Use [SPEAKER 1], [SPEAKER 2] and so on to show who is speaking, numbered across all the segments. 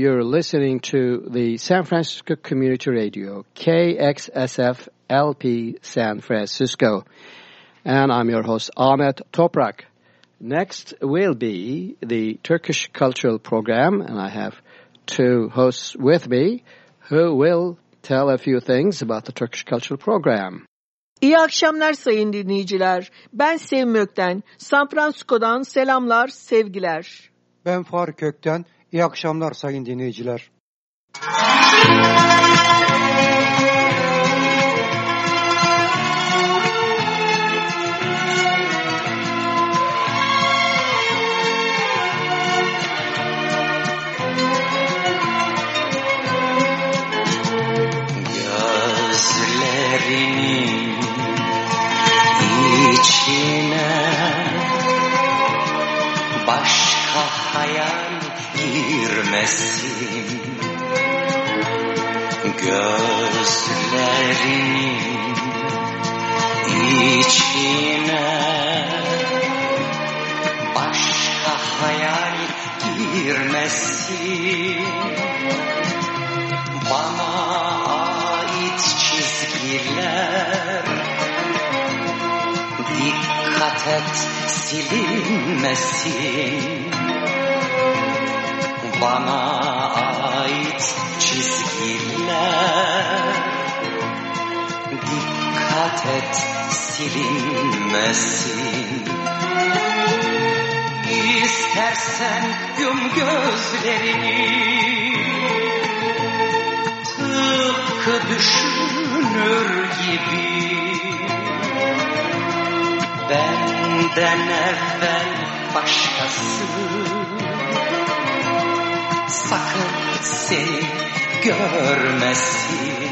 [SPEAKER 1] You're listening to the San Francisco Community Radio, KXSF LP San Francisco. And I'm your host, Ahmet Toprak. Next will be the Turkish Cultural Program, and I have two hosts with me who will tell a few things about the Turkish Cultural Program.
[SPEAKER 2] İyi akşamlar sayın dinleyiciler. Ben Sevim Ökten. San Francisco'dan selamlar, sevgiler.
[SPEAKER 3] Ben Faruk Kökten. İyi akşamlar sayın dinleyiciler.
[SPEAKER 4] Girmesin Gözlerinin içine başka hayal girmesin. Bana ait çizgiler Dikkat et silinmesin Bana ait çizgiler. Dikkat et silinmesin. İstersen yum gözlerini Tıpkı düşünür gibi. Benden evvel başkası Sakın seni görmesin.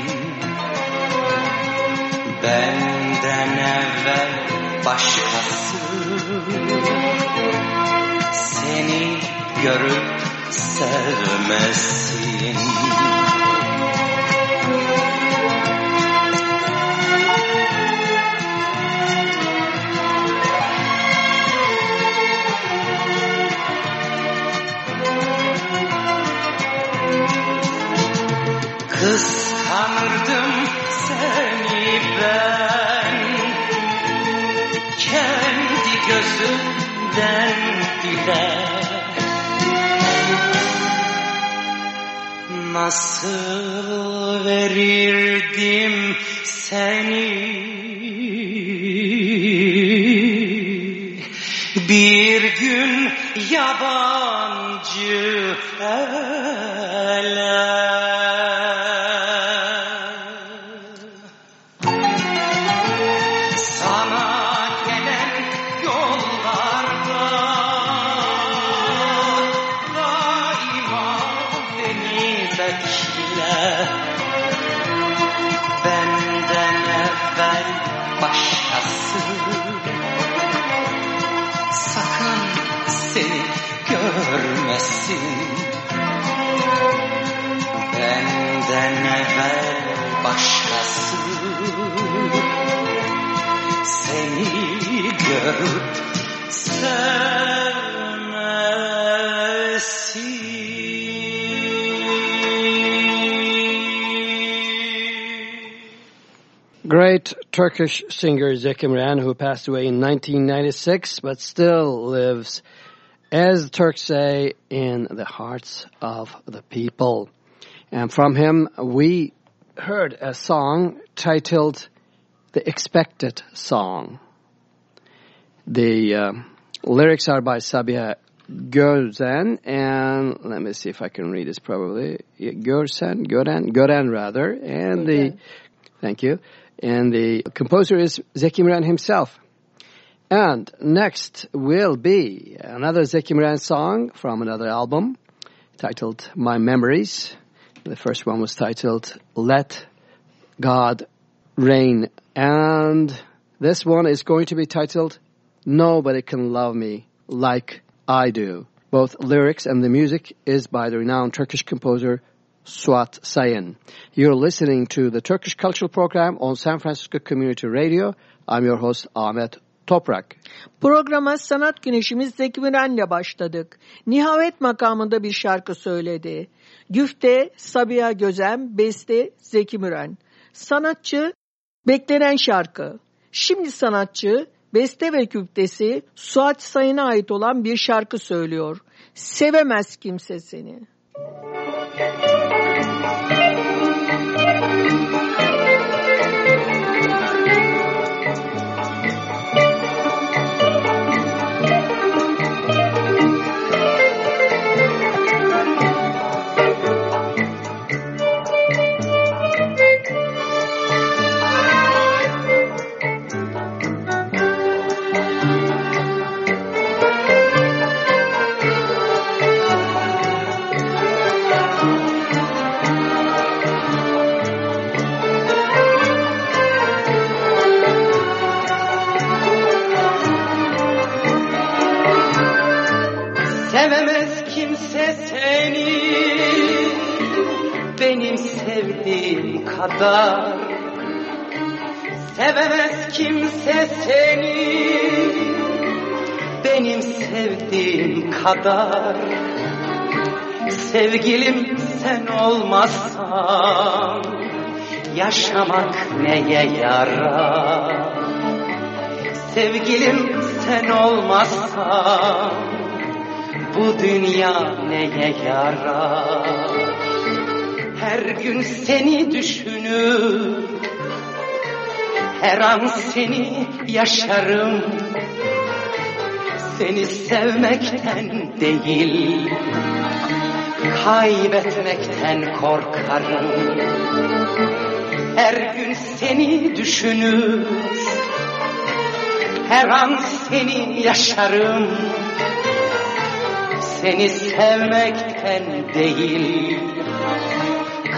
[SPEAKER 4] Benden evvel başkası Seni görüp sevmesin Kıskanırdım seni ben. Kendi gözümden bile. Nasıl verirdim seni? Bir gün yabancı ele başkası seni görüp.
[SPEAKER 1] Great Turkish singer Zeki Müren, who passed away in 1996, but still lives, as the Turks say, in the hearts of the people. And from him, we heard a song titled The Expected Song. The uh, lyrics are by Sabiha Gözen, and let me see if I can read this probably. Görsen, Gören, Gören rather, and the, thank you, and the composer is Zeki Müren himself. And next will be another Zeki Müren song from another album titled My Memories. The first one was titled Let God Reign. And this one is going to be titled Nobody Can Love Me Like I Do. Both lyrics and the music is by the renowned Turkish composer Suat Sayın. You're listening to the Turkish Cultural Program on San Francisco Community Radio. I'm your host Ahmet Toprak.
[SPEAKER 2] Programa sanat güneşimiz Zeki Müren'le başladık. Nihavent makamında bir şarkı söyledi. Güfte Sabiha Gözem, beste Zeki Müren. Sanatçı beklenen şarkı. Şimdi sanatçı beste ve küftesi Suat Sayın'a ait olan bir şarkı söylüyor. Sevemez kimse seni.
[SPEAKER 4] Sevemez kadar. Sevemez kimse seni. Benim sevdiğim kadar. Sevgilim sen olmazsan Yaşamak neye yarar? Sevgilim sen olmazsan bu dünya neye yarar? Her gün seni düşünür, her an seni yaşarım. Seni sevmekten değil, kaybetmekten korkarım. Her gün seni düşünür, her an seni yaşarım. Seni sevmekten değil,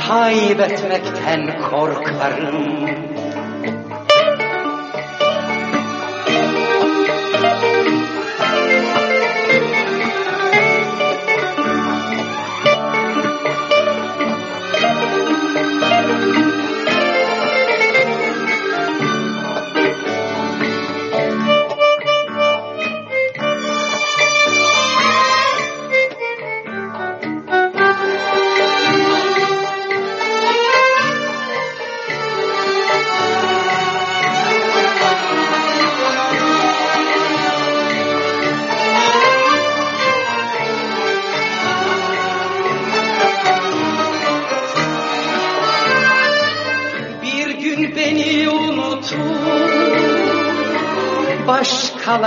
[SPEAKER 4] kaybetmekten korkarım.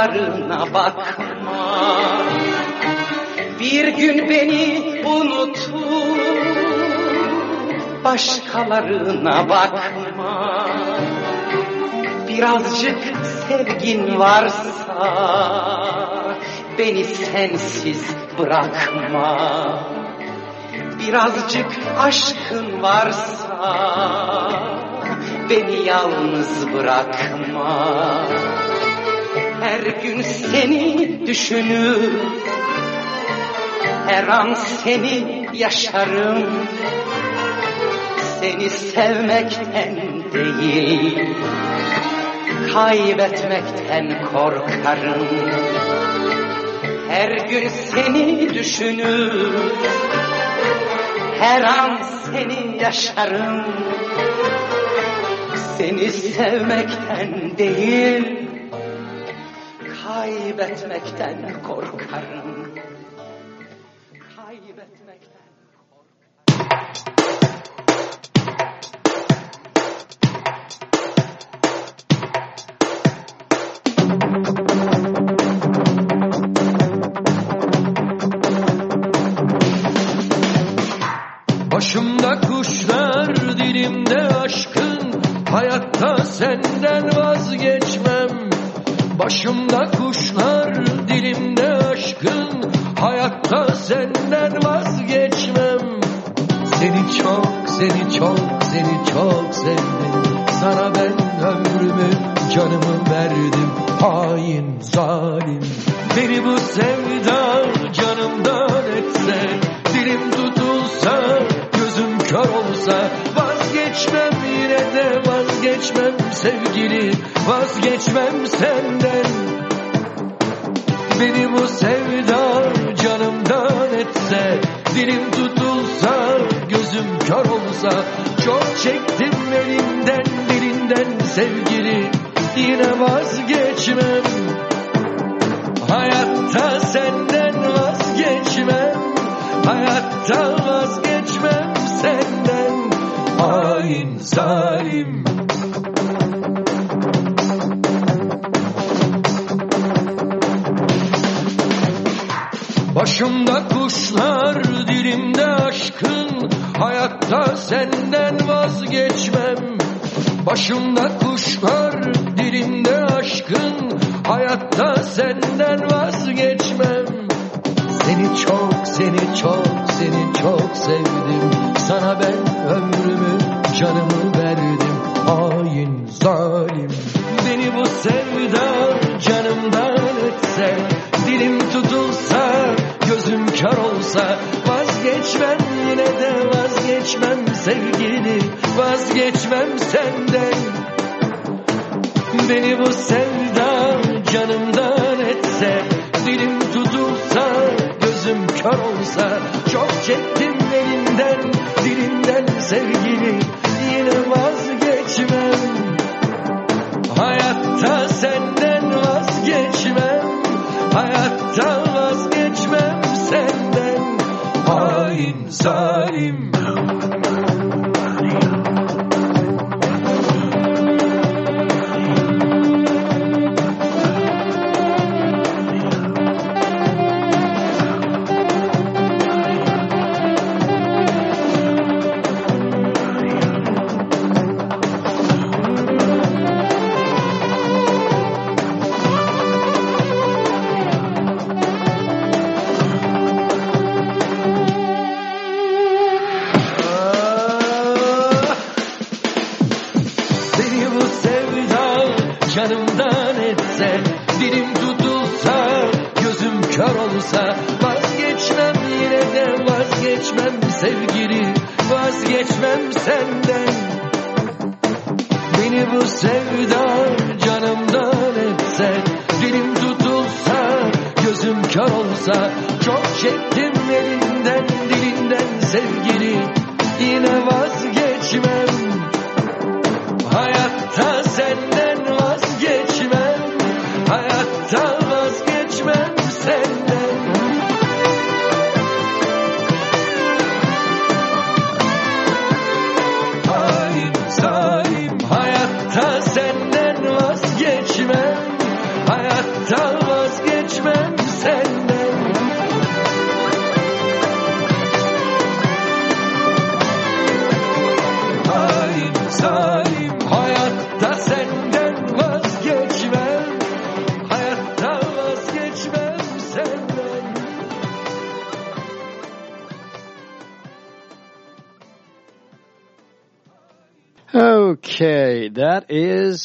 [SPEAKER 4] Başkalarına bakma. Bir gün beni unutur, başkalarına bakma. Birazcık sevgin varsa, beni sensiz bırakma. Birazcık aşkın varsa beni yalnız bırakma. Her gün seni düşünür, her an seni yaşarım. Seni sevmekten değil, kaybetmekten korkarım. Her gün seni düşünür, her an seni yaşarım. Seni sevmekten değil, kaybetmekten korkarım.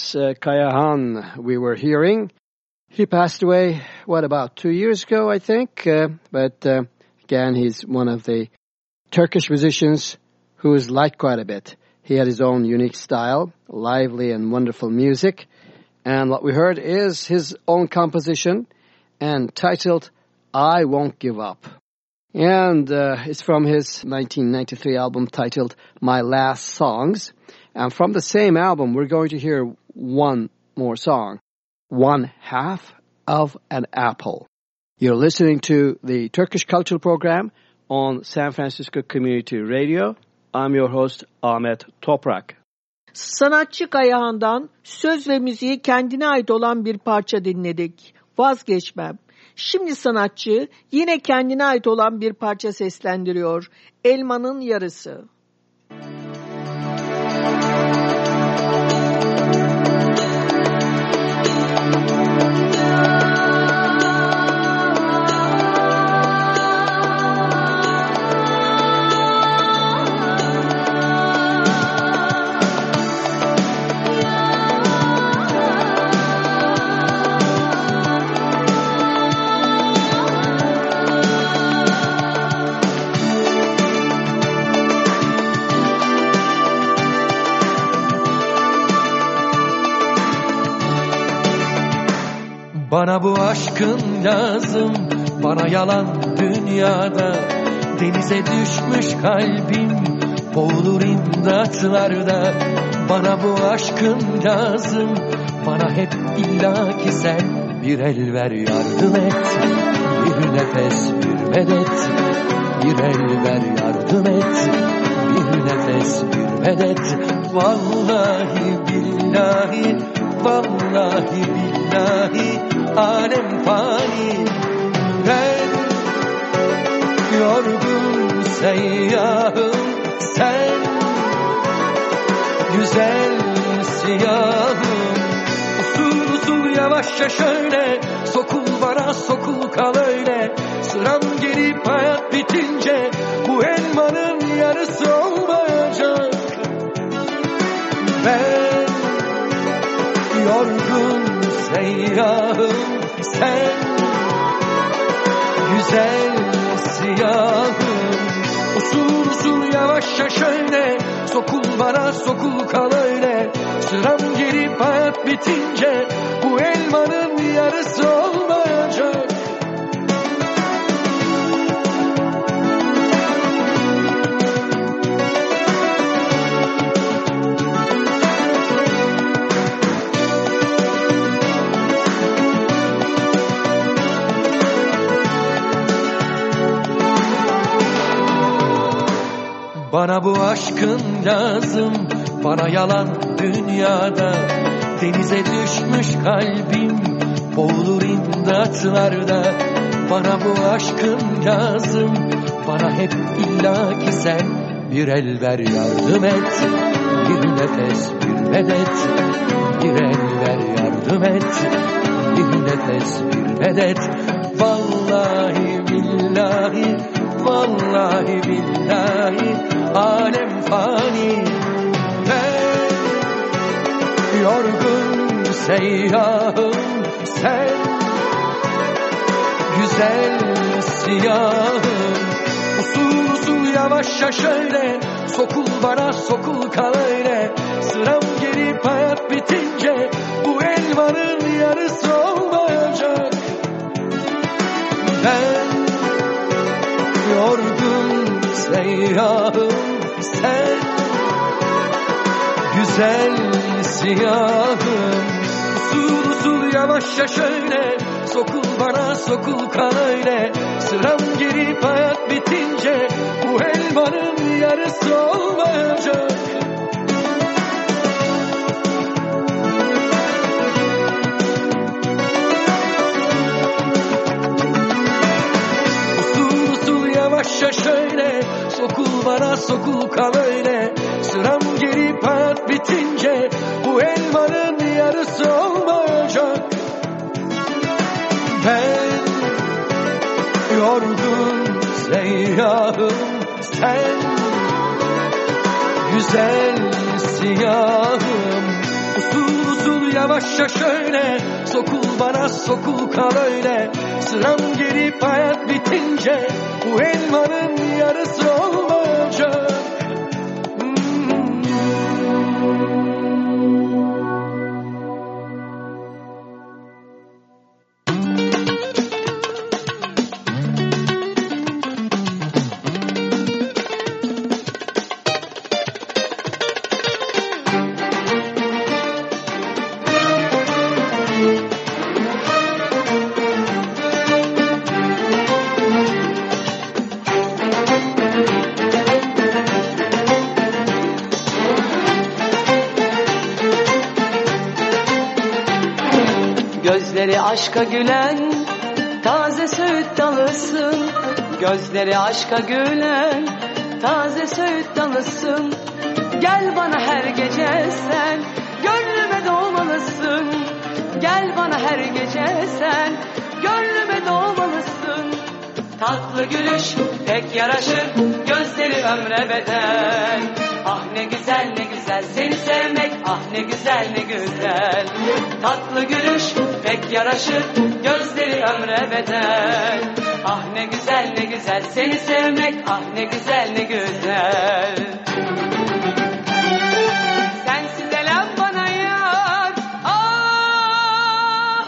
[SPEAKER 1] Is uh, Kayahan we were hearing. He passed away, what, about two years ago, I think. Uh, but uh, again, he's one of the Turkish musicians who is liked quite a bit. He had his own unique style, lively and wonderful music. And what we heard is his own composition and titled I Won't Give Up. And uh, it's from his 1993 album titled My Last Songs. And from the same album, we're going to hear one more song, One Half of an Apple. You're listening to the Turkish Cultural Program on San Francisco Community Radio. I'm your host, Ahmet Toprak.
[SPEAKER 2] Sanatçı Kayahan'dan söz ve müziği kendine ait olan bir parça dinledik. Vazgeçmem. Şimdi sanatçı yine kendine ait olan bir parça seslendiriyor. Elmanın yarısı.
[SPEAKER 5] Bana bu aşkın lazım Bana yalan dünyada. Denize düşmüş kalbim Boğulur imdatlarda. Bana bu aşkın lazım Bana hep illaki sen Bir el ver yardım et. Bir nefes bir medet Bir el ver yardım et. Bir nefes bir medet. Vallahi billahi Vallahi billahi Alem fani. Ben yorgun seyyahım sen güzel siyahım. Usul usul yavaşça şöyle sokul bana sokul kal öyle. Sıram gelip hayat bitince bu elmanın yarısı olmayacak. Ben yorgun seyyahım sen güzel siyahım. Usul usul yavaşça şöyle Sokul bana sokul kal öyle. Sıram gelip hayat bitince Bu elmanın yarısı olmayacak Bana bu aşkın lazım Bana yalan dünyada. Denize düşmüş kalbim Boğulur imdatlarda. Bana bu aşkın lazım Bana hep illaki sen Bir el ver yardım et. Bir nefes bir medet Bir el ver yardım et. Bir nefes bir medet. Vallahi billahi Vallahi billahi alem fani. Ben yorgun seyyahım sen Güzel siyahım. Usul usul yavaşça şöyle Sokul bana sokul kal öyle. Sıram gelip hayat bitince Bu elmanın yarısı olmayacak seyyahım sen Güzel siyahım. Usul usul yavaşça şöyle Sokul bana sokul kal öyle. Sıram gelip hayat bitince Bu elmanın yarısı olmayacak yavaşça şöyle Sokul bana sokul kal öyle. Sıram gelip hayat bitince Bu elmanın yarısı olmayacak. Ben yorgun seyyahım Sen. Güzel siyahım. Usul usul yavaşça şöyle Sokul bana sokul kal öyle. Sıram gelip hayat bitince Bu elmanın yarısı olmayacak
[SPEAKER 6] aşka gülen taze söğüt dalısın Gözleri aşka gülen taze söğüt dalısın Gel bana her gece sen gönlüme doğmalısın. Gel bana her gece sen gönlüme doğmalısın. Tatlı gülüş pek yaraşır gözleri ömre bedel. Ah ne güzel ne güzel seni sevmek ah ne güzel ne güzel. Tatlı gülüş pek yaraşır gözleri ömre bedel. Ah ne güzel ne güzel seni sevmek ah ne güzel ne güzel. Sensiz elem bana yar Ah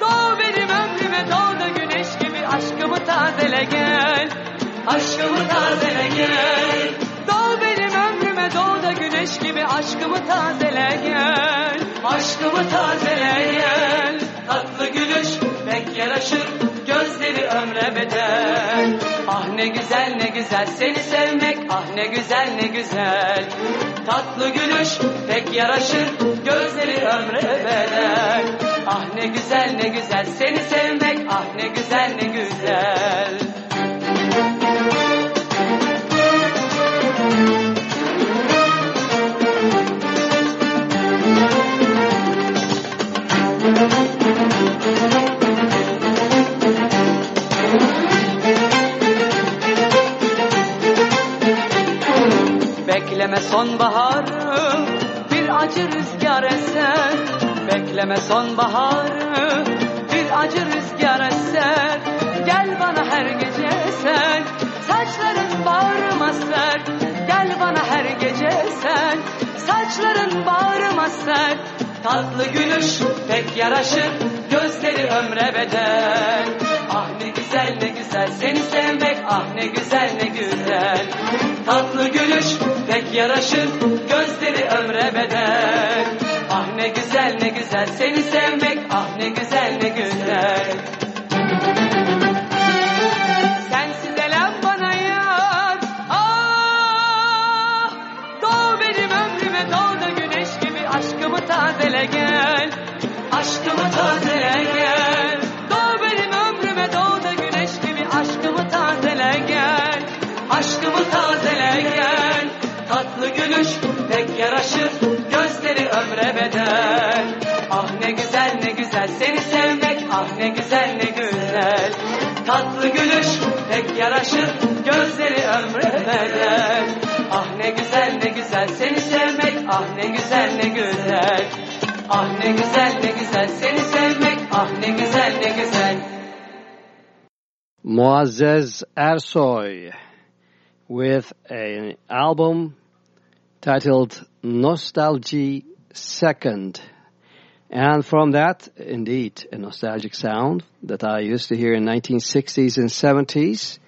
[SPEAKER 6] Doğ benim ömrüme doğ da güneş gibi aşkımı tazele gel. Aşkımı tazele ateş gibi aşkımı tazele gel. Aşkımı tazele gel. Tatlı gülüş pek yaraşır Gözleri ömre bedel. Ah ne güzel ne güzel seni sevmek Ah ne güzel ne güzel. Tatlı gülüş pek yaraşır Gözleri ömre bedel. Ah ne güzel ne güzel seni sevmek Ah ne güzel ne güzel. Müzik Bekleme sonbaharı bir acı rüzgar eser. Bekleme sonbaharı bir acı rüzgar eser. Gel bana her gece sen saçların bağrıma ser. Gel bana her gece sen saçların bağrıma ser. Tatlı gülüş pek yaraşır gözleri ömre bedel. Ah ne güzel ne güzel seni sevmek ah ne güzel ne güzel. Tatlı gülüş pek yaraşır gözleri ömre bedel. Ah ne güzel ne güzel seni sevmek ah ne güzel ne güzel. Sensiz elem bana yar Ah! Doğ benim ömrüme doğ da güneş gibi aşkımı tazele gel. Aşkımı tazele gel ne güzel ne güzel. Tatlı gülüş pek yaraşır. Gözleri ömre Ah ne güzel ne güzel. Seni sevmek Ah ne güzel ne güzel. Ah ne güzel ne güzel. Seni sevmek Ah ne güzel ne güzel.
[SPEAKER 1] Muazzez Ersoy with an album titled Nostalgia Second. And from that, indeed, a nostalgic sound that I used to hear in 1960s and 70s.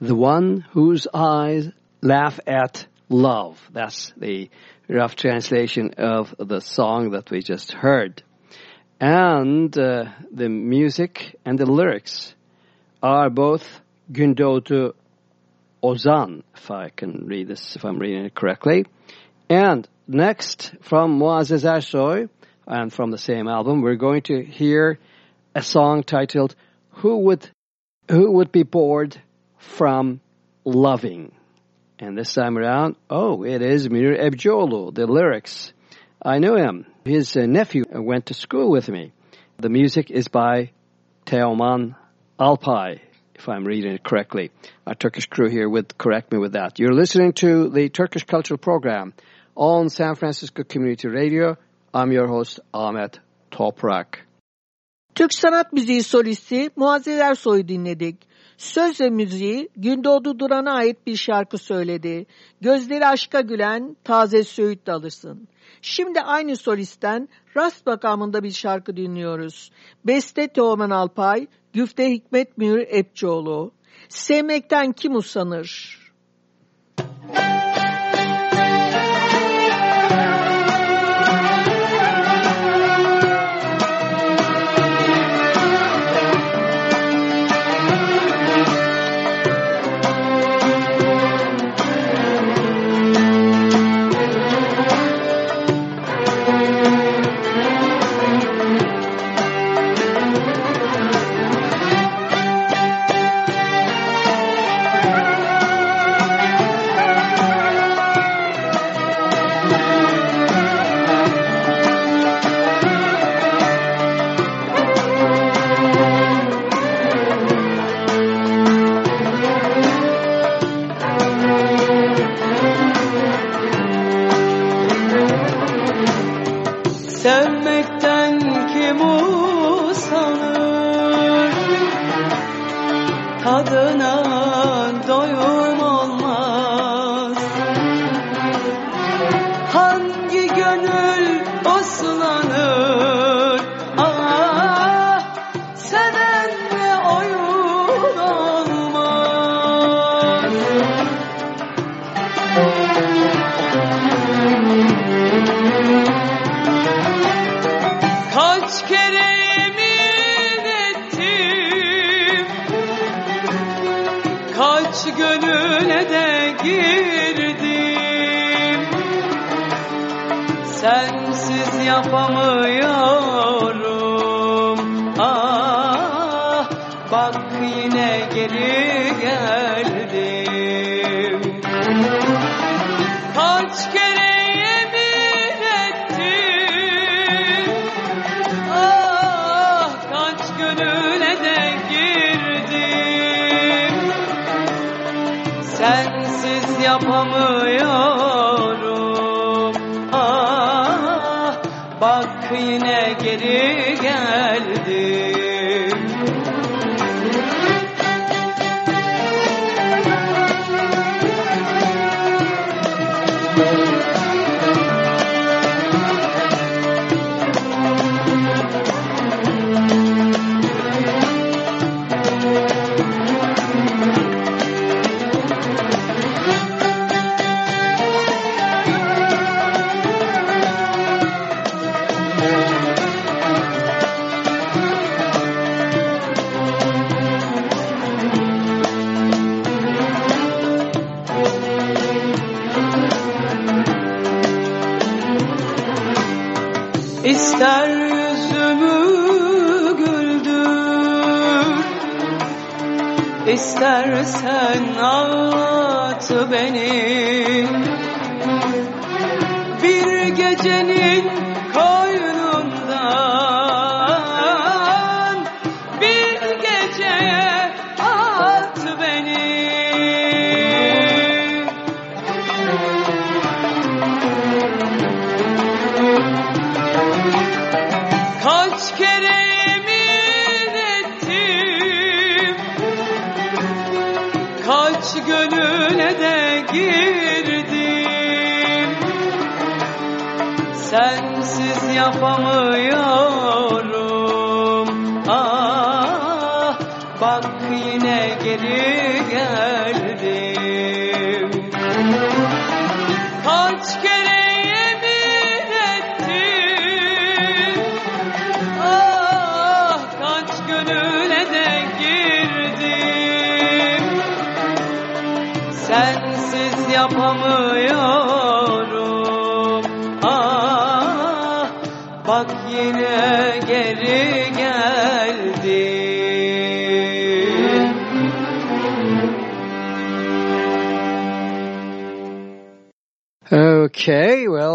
[SPEAKER 1] The one whose eyes laugh at love. That's the rough translation of the song that we just heard. And uh, the music and the lyrics are both Gündoğdu Ozan, if I can read this, if I'm reading it correctly. And next, from Muazzez Ersoy, and from the same album, we're going to hear a song titled "Who Would Who Would Be Bored from Loving." And this time around, oh, it is Münir Ebcioğlu. The lyrics, I know him. His uh, nephew went to school with me. The music is by Teoman Alpay, if I'm reading it correctly. Our Turkish crew here would correct me with that. You're listening to the Turkish Cultural Program on San Francisco Community Radio. I'm your host Ahmet Toprak.
[SPEAKER 2] Türk sanat müziği solisti Muazzez Ersoy'u dinledik. Söz ve müziği Gündoğdu Duran'a ait bir şarkı söyledi. Gözleri aşka gülen taze söğüt dalırsın. Şimdi aynı solisten Rast makamında bir şarkı dinliyoruz. Beste Teoman Alpay, Güfte Hikmet Münir Epçoğlu. Sevmekten kim usanır?
[SPEAKER 6] Yapamıyorum Ah bak yine geri Rabbine geri
[SPEAKER 7] gel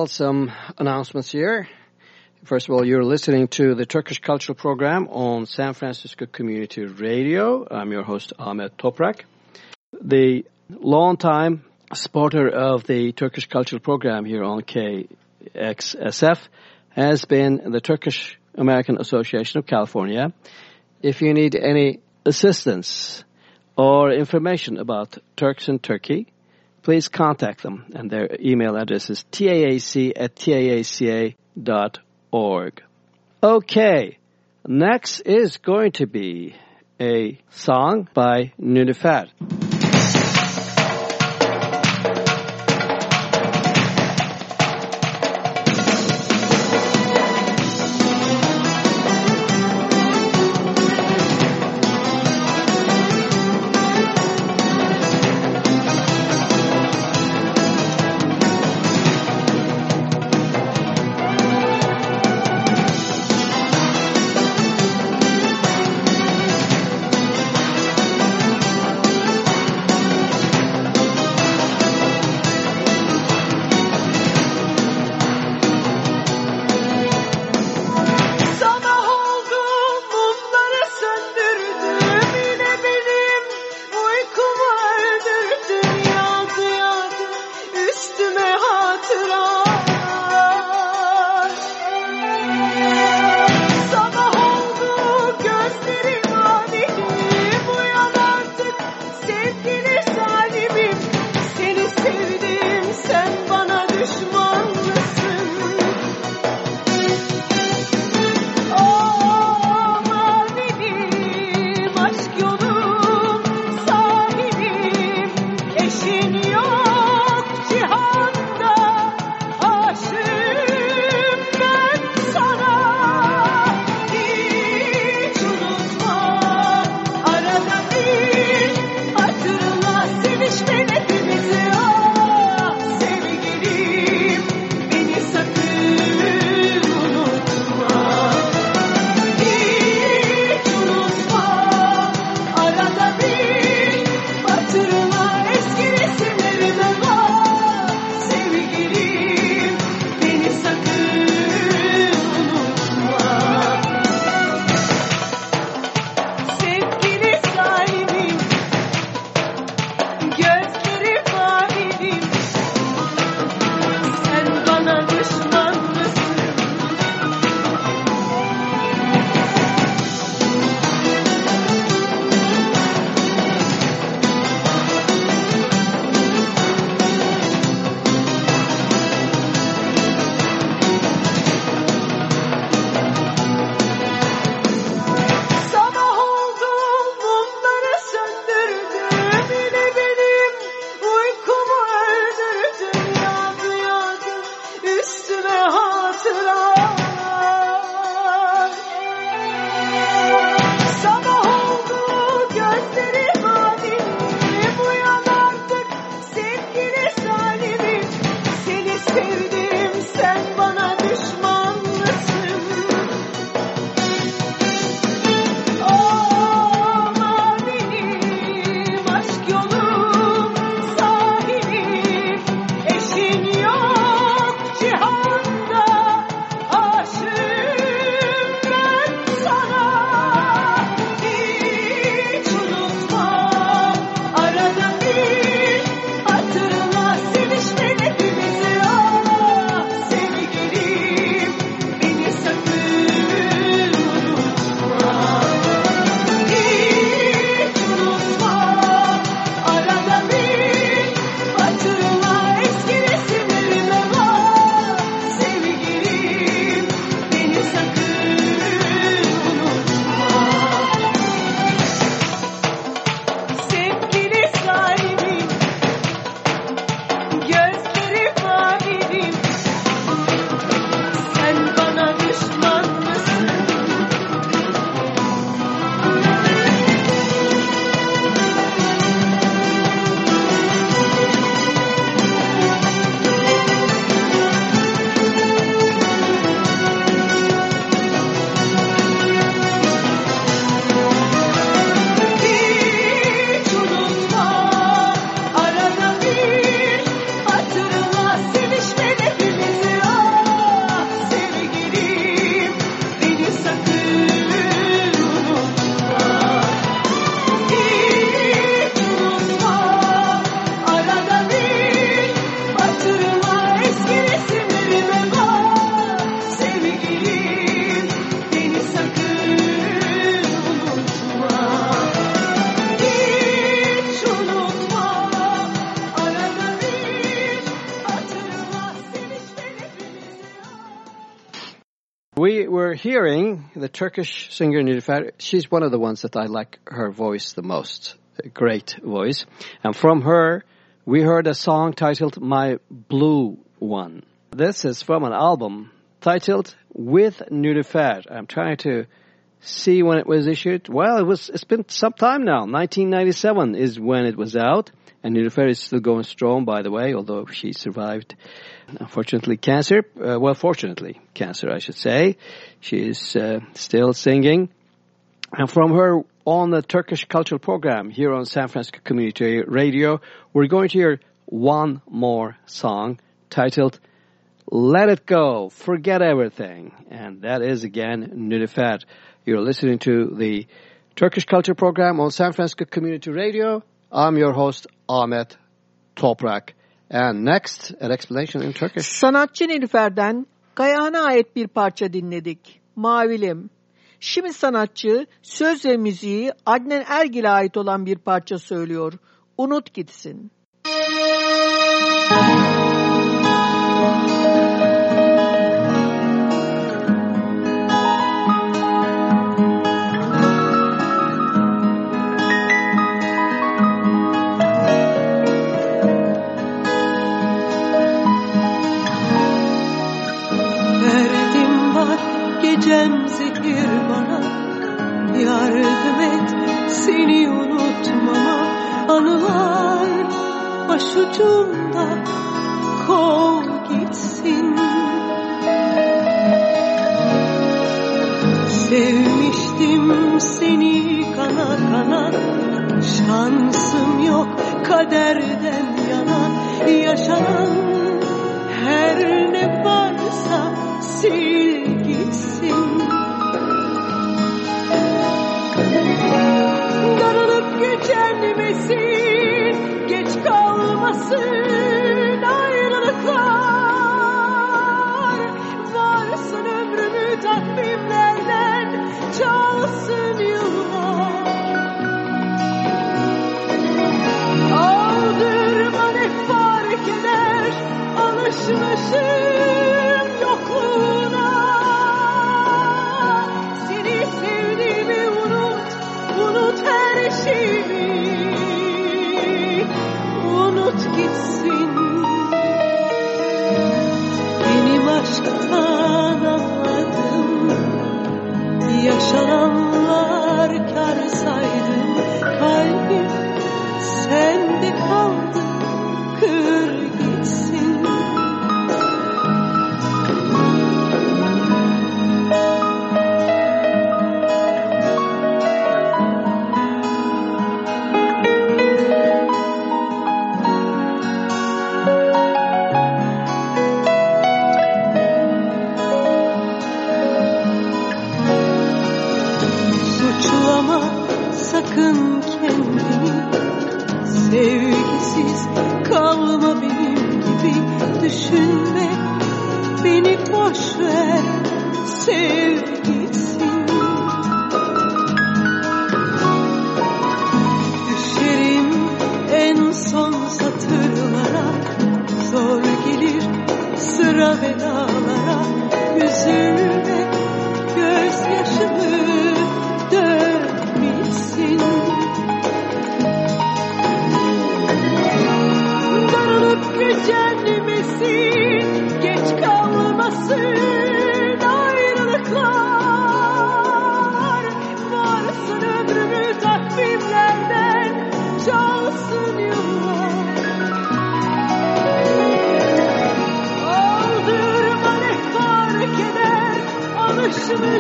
[SPEAKER 7] some announcements here. First of all, you're listening to the Turkish Cultural Program on San Francisco Community Radio. I'm your host, Ahmet Toprak. The longtime supporter of the Turkish Cultural Program here on KXSF has been the Turkish American Association of California. If you need any assistance or information about Turks in Turkey, please contact them. And their email address is taac at taaca.org. Okay, next is going to be a song by
[SPEAKER 1] Nilüfer. Hearing the Turkish singer Nilüfer. She's one of the ones that I like her voice the most. A great voice. And from her, we heard a song titled My Blue One. This is from an album titled With Nilüfer. I'm trying to see when it was issued. Well, it was, it's been some time now. 1997 is when it was out. And Nilüfer is still going strong, by the way, although she survived, unfortunately, cancer. Uh, well, fortunately, cancer, I should say. She is uh, still singing. And from her on the Turkish Cultural Program here on San Francisco Community Radio, we're going to hear one more song titled Let It Go, Forget Everything. And that is again Nilüfer. You're listening to the Turkish Culture Program on San Francisco Community Radio. I'm your host Ahmet Toprak. And next, an explanation in Turkish.
[SPEAKER 2] Sanatçı Nilüfer'den Kayahan'a ait bir parça dinledik. Mavilim. Şimdi sanatçı söz ve müziği Adnan Ergil'e ait olan bir parça söylüyor. Unut gitsin.
[SPEAKER 7] Derdim seni unutmama Anılar başucumda kov gitsin. Sevmiştim seni kana kana Şansım yok kaderden yana. Yaşanan her ne varsa sil gitsin gücenmesin Geç kalmasın ayrılıklar. Varsın ömrümü takvimlerden Çalsın yıllar. Aldırma ne fark eder Alışmışım yokluğuna. Seni sevdiğimi unut Unut her Unut gitsin. Benim aşktan anladım. Yaşananlar kar saydım Kalbim sende kaldı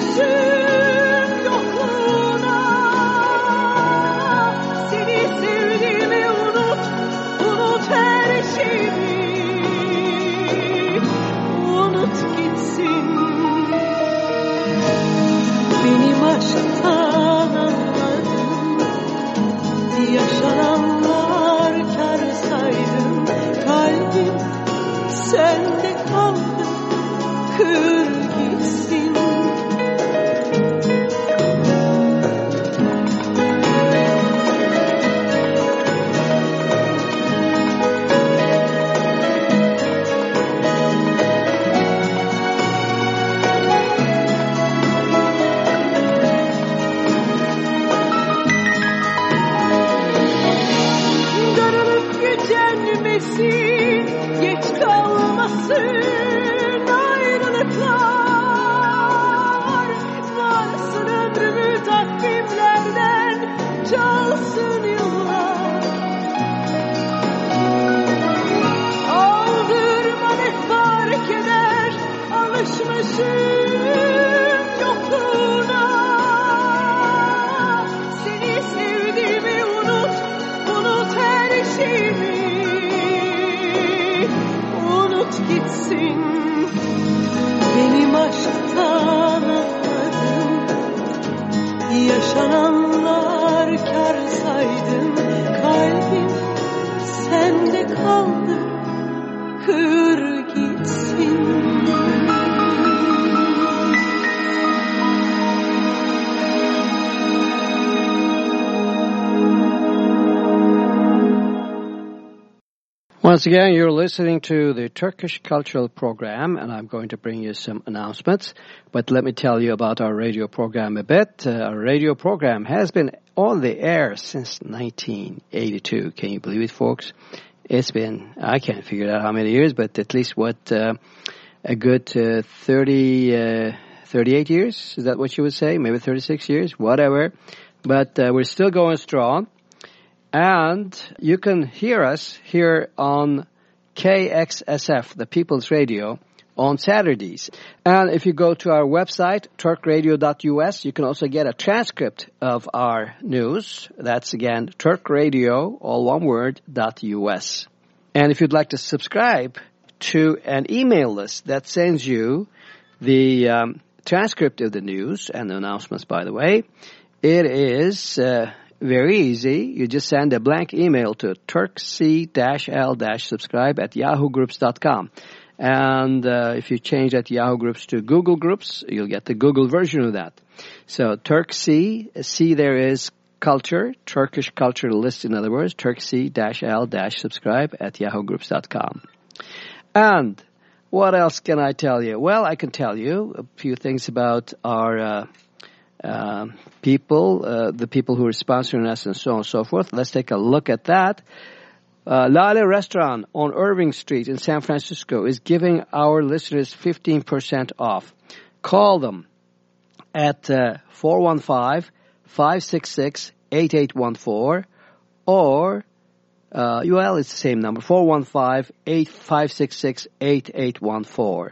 [SPEAKER 7] Alışmışım
[SPEAKER 1] Once again, you're listening to the Turkish Cultural Program, and I'm going to bring you some announcements. But let me tell you about our radio program a bit. Uh, our radio program has been on the air since 1982. Can you believe it, folks? It's been, I can't figure out how many years, but at least what, uh, a good uh, 30, uh, 38 years? Is that what you would say? Maybe 36 years? Whatever. But uh, we're still going strong. And you can hear us here on KXSF, the People's Radio, on Saturdays. And if you go to our website, turkradio.us, you can also get a transcript of our news. That's again, turkradio, all one word, US. And if you'd like to subscribe to an email list that sends you the um, transcript of the news and the announcements, by the way, it is uh, very easy. You just send a blank email to turkc-l-subscribe at yahoogroups.com. And uh, if you change that Yahoo Groups to Google Groups, you'll get the Google version of that. So Turk C, C there is culture, Turkish culture list in other words, turkc-l-subscribe at yahoogroups.com. And what else can I tell you? Well, I can tell you a few things about our uh, uh, people, uh, the people who are sponsoring us and so on and so forth. Let's take a look at that. Uh, Lale Restaurant on Irving Street in San Francisco is giving our listeners 15% off. Call them at uh, 415-566-8814 or uh, it's the same number, 415-8566-8814.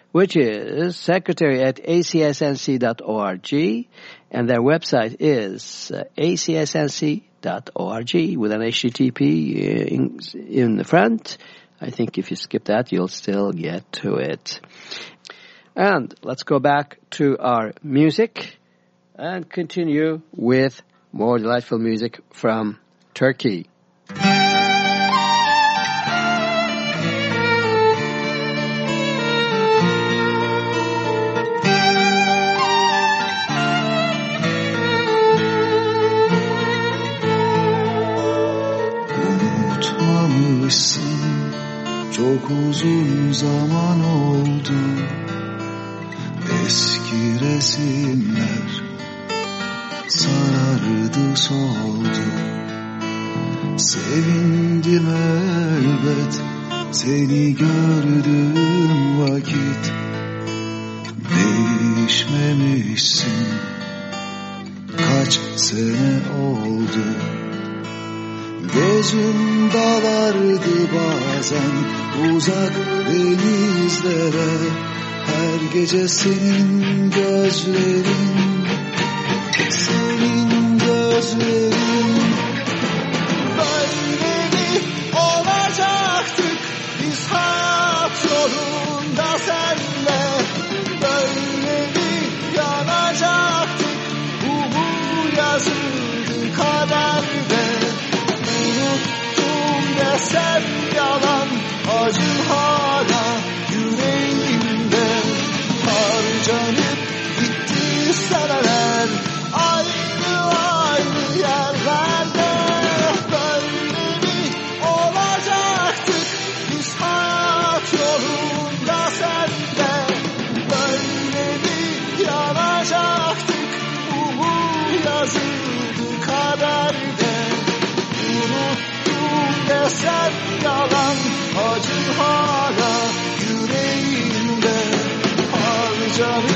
[SPEAKER 1] which is secretary at acsnc.org, and their website is uh, acsnc.org with an HTTP in, in the front. I think if you skip that, you'll still get to it. And let's go back to our music and continue with more delightful music from Turkey.
[SPEAKER 3] Unutmamışsın çok uzun zaman oldu. Eski resimler sarardı soldu. Sevindim elbet seni gördüğüm vakit. Değişmemişsin. Kaç sene oldu Gözüm dalardı bazen uzak denizlere. Her gece senin gözlerin Senin gözlerin sen yalan acı hala yüreğimde harcanıyor.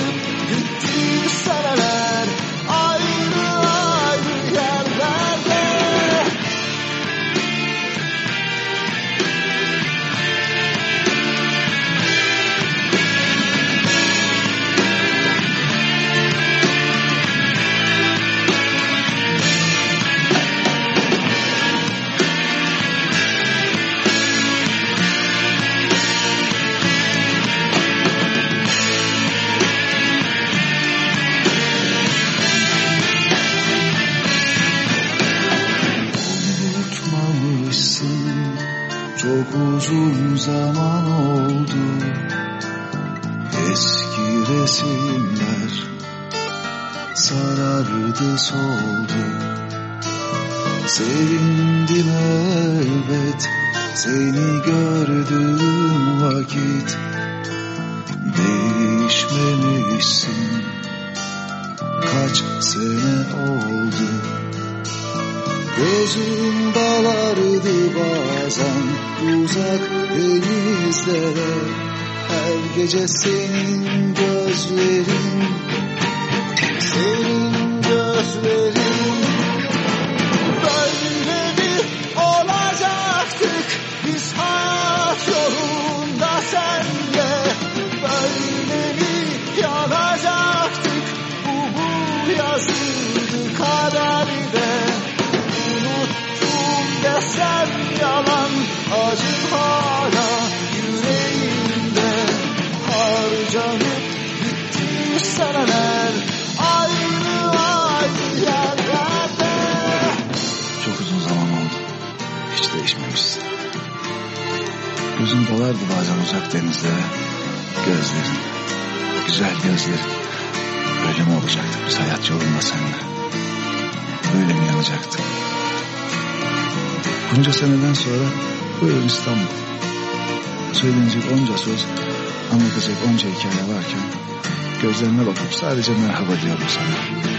[SPEAKER 3] Çok uzun zaman oldu. Eski resimler sarardı soldu. Sevindim elbet seni gördüğüm vakit. Değişmemişsin kaç sene oldu Gözüm dalardı bazen uzak denizlere. Her gece senin gözlerin Senin gözlerin bazen uzak denizlere Gözlerin güzel gözlerin Böyle mi olacaktık biz hayat yolunda seninle Böyle mi yanacaktık Bunca seneden sonra buyurun İstanbul. Söylenecek onca söz, anlatacak onca hikaye varken gözlerine bakıp sadece merhaba diyorum sana.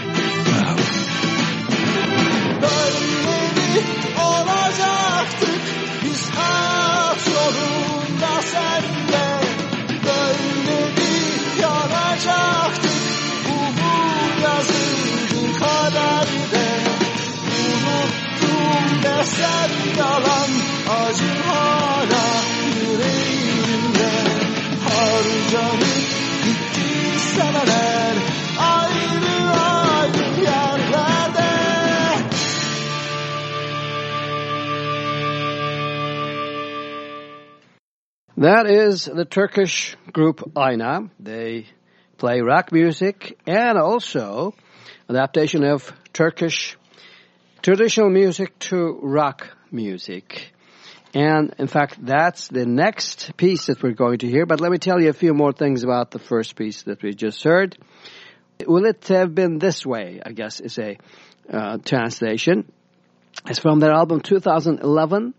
[SPEAKER 1] That is the Turkish group Ayna. They play rock music and also adaptation of Turkish traditional music to rock music. And in fact, that's the next piece that we're going to hear. But let me tell you a few more things about the first piece that we just heard. Will it have been this way? I guess is a uh, translation. It's from their album 2011.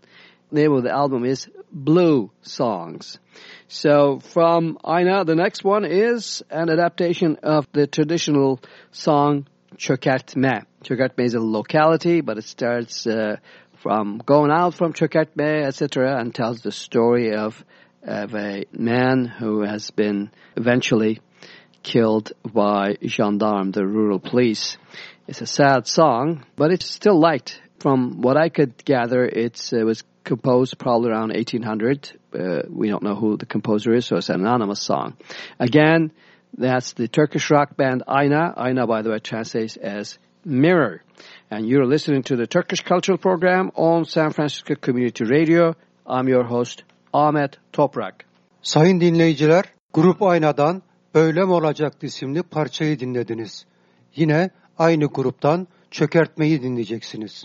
[SPEAKER 1] The name of the album is Blue Songs. So from Ayna, the next one is an adaptation of the traditional song Çökertme. Çökertme is a locality, but it starts uh, from going out from Çökertme, etc., and tells the story of, of a man who has been eventually killed by gendarme, the rural police. It's a sad song, but it's still liked. From what I could gather, it's, it was composed probably around 1800. Uh, we don't know who the composer is, so it's an anonymous song. Again, that's the Turkish rock band Ayna. Ayna, by the way, translates as mirror. And you're listening to the Turkish Cultural Program on San Francisco Community Radio. I'm your host, Ahmet Toprak.
[SPEAKER 3] Sayın dinleyiciler, Grup Ayna'dan Böyle mi Olacaktı isimli parçayı dinlediniz. Yine aynı gruptan Çökertmeyi dinleyeceksiniz.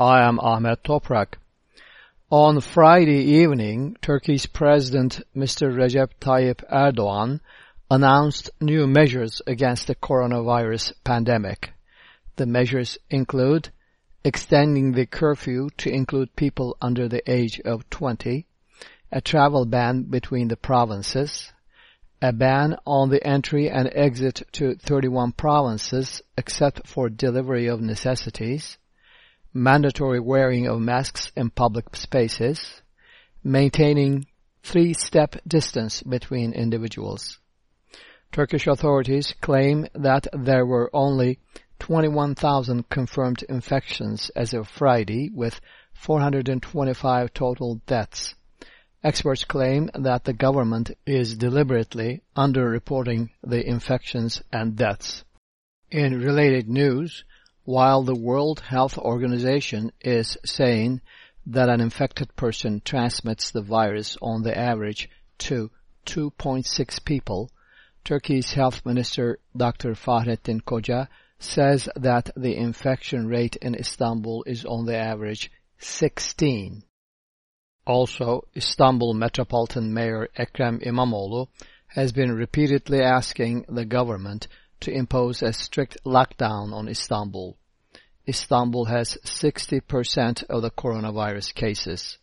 [SPEAKER 1] I am Ahmet Toprak. On Friday evening, Turkey's President Mr. Recep Tayyip Erdogan announced new measures against the coronavirus pandemic. The measures include extending the curfew to include people under the age of 20, a travel ban between the provinces, a ban on the entry and exit to 31 provinces except for delivery of necessities, mandatory wearing of masks in public spaces, maintaining three-step distance between individuals. Turkish authorities claim that there were only 21,000 confirmed infections as of Friday, with 425 total deaths. Experts claim that the government is deliberately underreporting the infections and deaths. In related news, while the World Health Organization is saying that an infected person transmits the virus on the average to 2.6 people, Turkey's Health Minister Dr. Fahrettin Koca says that the infection rate in Istanbul is on the average 16. Also, Istanbul Metropolitan Mayor Ekrem İmamoğlu has been repeatedly asking the government to impose a strict lockdown on Istanbul. Istanbul has 60% of the coronavirus cases.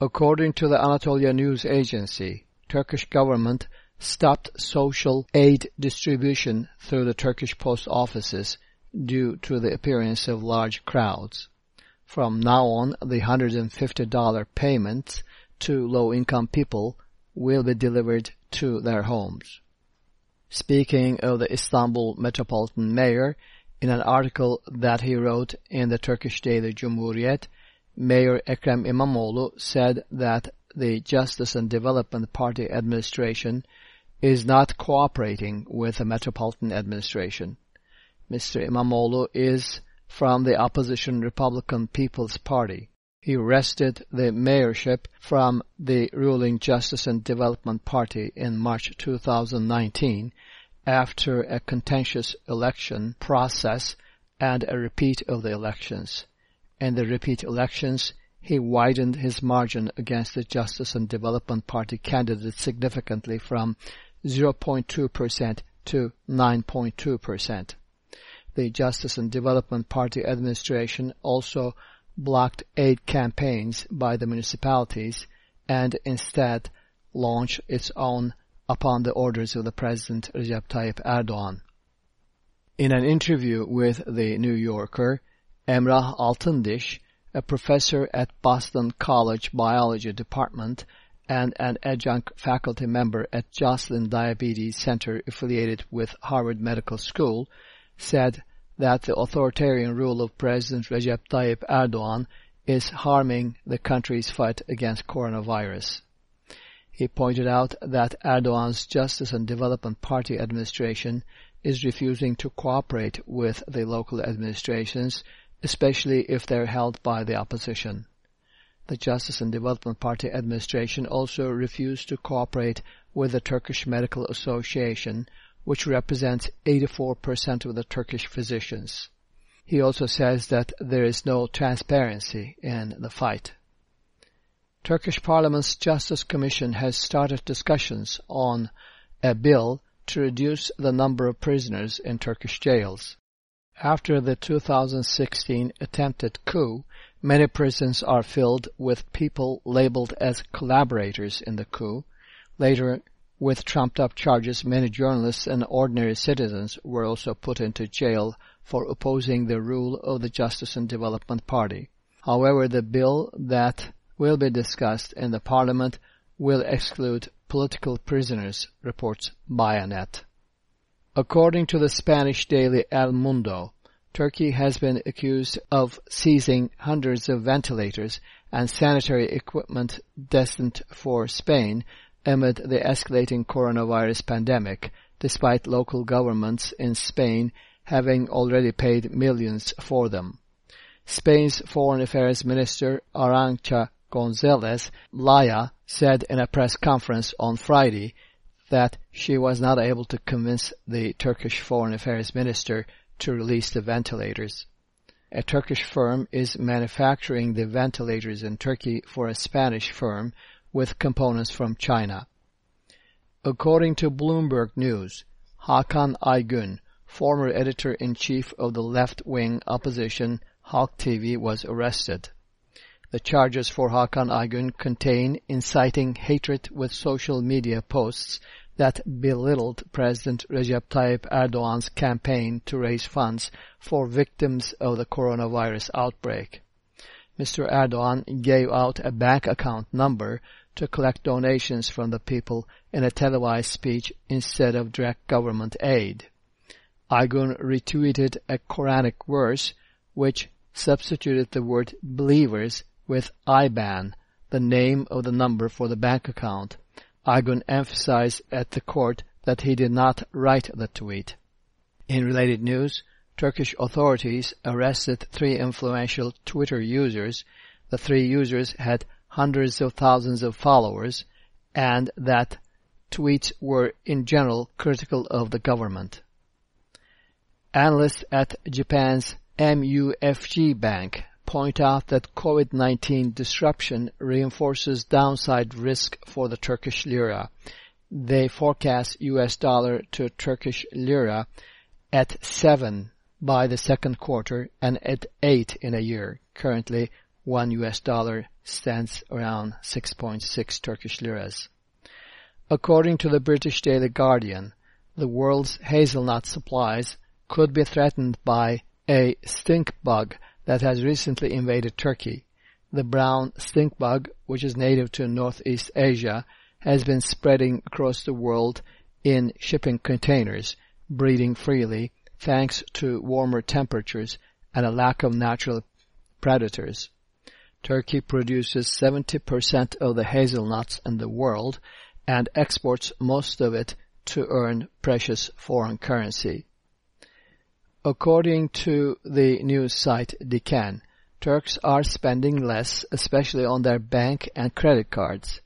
[SPEAKER 1] According to the Anatolia News Agency, Turkish government stopped social aid distribution through the Turkish post offices due to the appearance of large crowds. From now on, the $150 payments to low-income people will be delivered to their homes. Speaking of the Istanbul Metropolitan Mayor, in an article that he wrote in the Turkish daily Cumhuriyet, Mayor Ekrem İmamoğlu said that the Justice and Development Party administration is not cooperating with the Metropolitan administration. Mr. İmamoğlu is from the opposition Republican People's Party. He wrested the mayorship from the ruling Justice and Development Party in March 2019 after a contentious election process and a repeat of the elections. In the repeat elections, he widened his margin against the Justice and Development Party candidate significantly from 0.2% to 9.2%. The Justice and Development Party administration also blocked aid campaigns by the municipalities and instead launched its own upon the orders of the President Recep Tayyip Erdogan. In an interview with the New Yorker, Emrah Altındiş, a professor at Boston College Biology Department and an adjunct faculty member at Joslin Diabetes Center affiliated with Harvard Medical School, said that the authoritarian rule of President Recep Tayyip Erdogan is harming the country's fight against coronavirus. He pointed out that Erdogan's Justice and Development Party administration is refusing to cooperate with the local administrations, especially if they're held by the opposition. The Justice and Development Party administration also refused to cooperate with the Turkish Medical Association, which represents 84% of the Turkish physicians. He also says that there is no transparency in the fight. Turkish Parliament's Justice Commission has started discussions on a bill to reduce the number of prisoners in Turkish jails. After the 2016 attempted coup, many prisons are filled with people labeled as collaborators in the coup. Later, with trumped-up charges, many journalists and ordinary citizens were also put into jail for opposing the rule of the Justice and Development Party. However, the bill that will be discussed in the parliament will exclude political prisoners, reports Bianet. According to the Spanish daily El Mundo, Turkey has been accused of seizing hundreds of ventilators and sanitary equipment destined for Spain amid the escalating coronavirus pandemic, despite local governments in Spain having already paid millions for them. Spain's Foreign Affairs Minister Arantxa González Laya said in a press conference on Friday that she was not able to convince the Turkish Foreign Affairs Minister to release the ventilators. A Turkish firm is manufacturing the ventilators in Turkey for a Spanish firm with components from China. According to Bloomberg News, Hakan Aygün, former editor-in-chief of the left-wing opposition Halk TV was arrested. The charges for Hakan Aygün contain inciting hatred with social media posts that belittled President Recep Tayyip Erdogan's campaign to raise funds for victims of the coronavirus outbreak. Mr. Erdogan gave out a bank account number to collect donations from the people in a televised speech instead of direct government aid. Aygün retweeted a Quranic verse which substituted the word believers with IBAN, the name of the number for the bank account. Aygün emphasized at the court that he did not write the tweet. In related news, Turkish authorities arrested three influential Twitter users. The three users had hundreds of thousands of followers, and that tweets were in general critical of the government. Analysts at Japan's MUFG Bank point out that COVID-19 disruption reinforces downside risk for the Turkish lira. They forecast US dollar to Turkish lira at 7 by the second quarter and at 8 in a year. Currently, 1 US dollar stands around 6.6 Turkish liras. According to the British Daily Guardian, the world's hazelnut supplies could be threatened by a stink bug that has recently invaded Turkey. The brown stink bug, which is native to Northeast Asia, has been spreading across the world in shipping containers, breeding freely thanks to warmer temperatures and a lack of natural predators. Turkey produces 70% of the hazelnuts in the world and exports most of it to earn precious foreign currency. According to the news site Diken, Turks are spending less, especially on their bank and credit cards.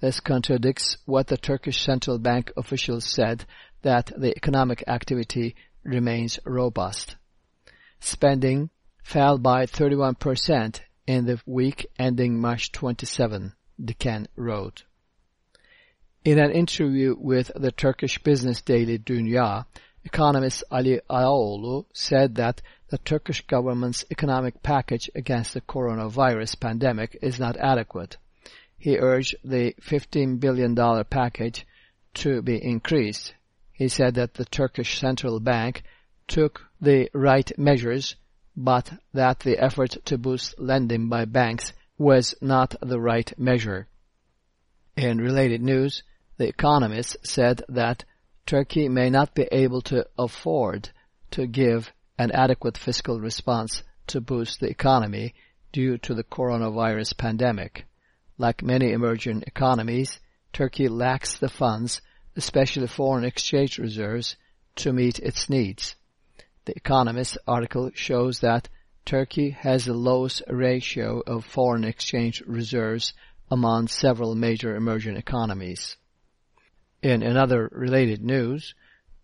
[SPEAKER 1] This contradicts what the Turkish Central Bank officials said that the economic activity remains robust. Spending fell by 31% in the week ending March 27, Diken wrote. In an interview with the Turkish business daily Dünya, economist Ali Ağaoğlu said that the Turkish government's economic package against the coronavirus pandemic is not adequate. He urged the $15 billion package to be increased. He said that the Turkish Central Bank took the right measures but that the effort to boost lending by banks was not the right measure. In related news, The Economist said that Turkey may not be able to afford to give an adequate fiscal response to boost the economy due to the coronavirus pandemic. Like many emerging economies, Turkey lacks the funds, especially foreign exchange reserves, to meet its needs. The Economist article shows that Turkey has the lowest ratio of foreign exchange reserves among several major emerging economies. In another related news,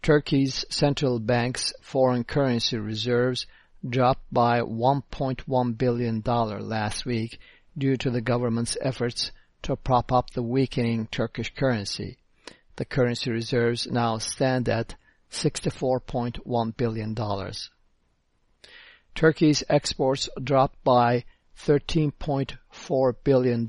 [SPEAKER 1] Turkey's central bank's foreign currency reserves dropped by $1.1 billion last week due to the government's efforts to prop up the weakening Turkish currency. The currency reserves now stand at $64.1 billion.
[SPEAKER 8] Turkey's exports dropped by $13.4 billion,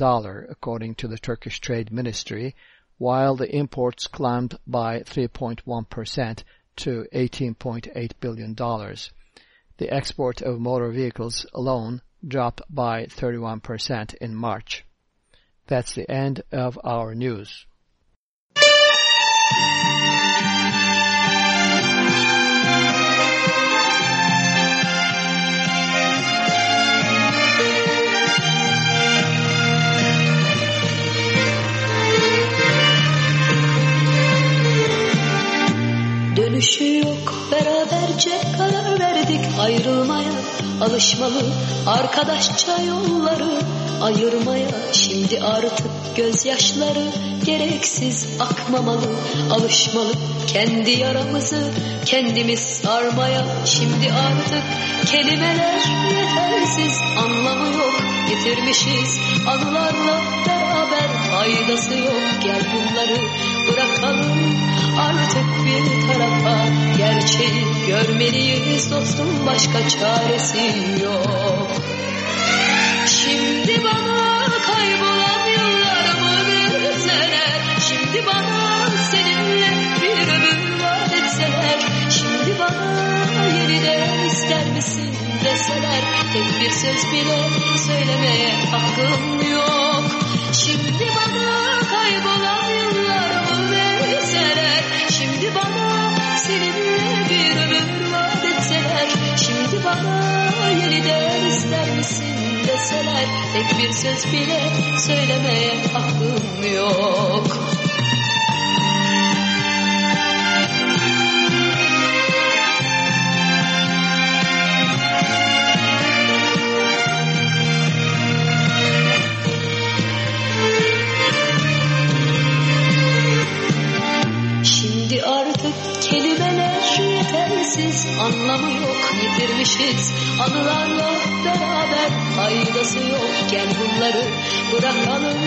[SPEAKER 8] according to the Turkish Trade Ministry, while the imports climbed by 3.1% to $18.8 billion. The export of motor vehicles alone dropped by 31% in March. That's the end of our news.
[SPEAKER 9] Dönüşü yok. Beraberce karar verdik ayrılmaya. Alışmalı arkadaşça yolları ayırmaya. Şimdi artık gözyaşları gereksiz akmamalı. Alışmalı kendi yaramızı kendimiz sarmaya. Şimdi artık kelimeler yetersiz anlamı yok. Yitirmişiz anılarla beraber faydası yok. Gel bunları bırakalım artık bir tarafa Gerçeği görmeliyiz dostum başka çaresi yok. Şimdi bana kaybolan yıllarımı verseler Şimdi bana seninle bir ömür vaat etseler Şimdi bana yeniden ister misin deseler Tek bir söz bile söylemeye hakkım yok. Şimdi bana kaybolan seninle bir ömür vaat etseler Şimdi bana yeniden ister misin deseler Tek bir söz bile söylemeye hakkım yok Anlamı yok yitirmişiz Anılarla beraber faydası yok Gel bunları bırakalım.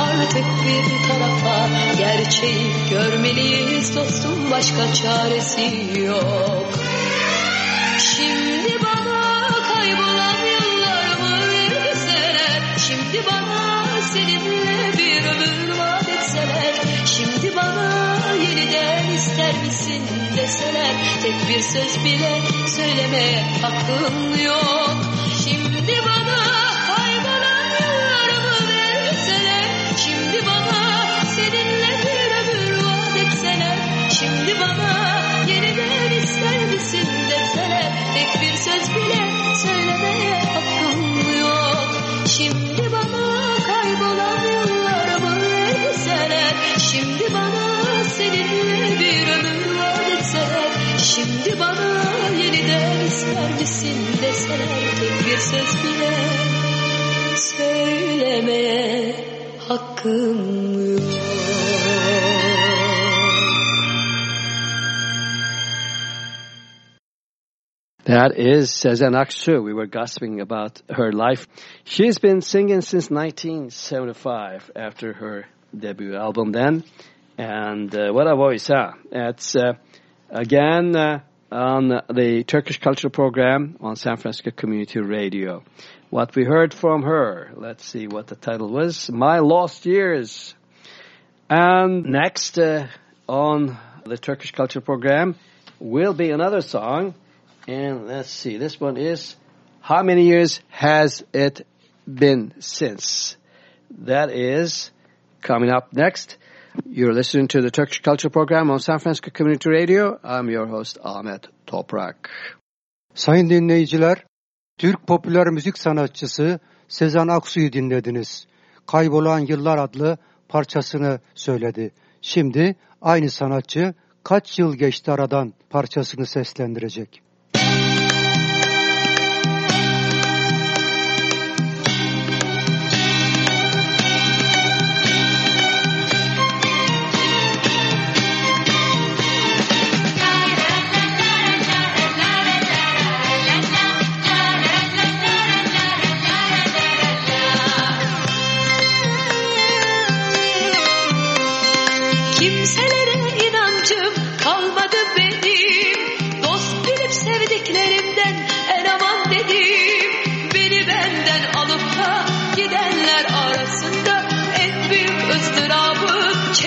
[SPEAKER 9] Artık bir tarafa Gerçeği görmeliyiz dostum. Başka çaresi yok. Şimdi bana kaybolan yıllarımı verseler Şimdi bana seninle bir ömür bana yeniden ister misin deseler Tek bir söz bile söylemeye hakkım yok. Şimdi bir ömür vaat etseler Şimdi bana yeniden ister misin deseler Tek bir söz bile söylemeye hakkım yok
[SPEAKER 1] That is Sezen Aksu. We were gossiping about her life. She's been singing since 1975 after her debut album then. And uh, what a voice, huh? It's uh, again uh, on the Turkish Culture Program on San Francisco Community Radio. What we heard from her, let's see what the title was, My Lost Years. And next uh, on the Turkish Culture Program will be another song and let's see, this one is How Many Years Has It Been Since? That is coming up next. You're listening to the Turkish Culture Program on San Francisco Community Radio. I'm your host Ahmet Toprak.
[SPEAKER 3] Sayın dinleyiciler, Türk popüler müzik sanatçısı Sezen Aksu'yu dinlediniz. Kaybolan Yıllar adlı parçasını söyledi. Şimdi aynı sanatçı kaç yıl geçti aradan parçasını seslendirecek.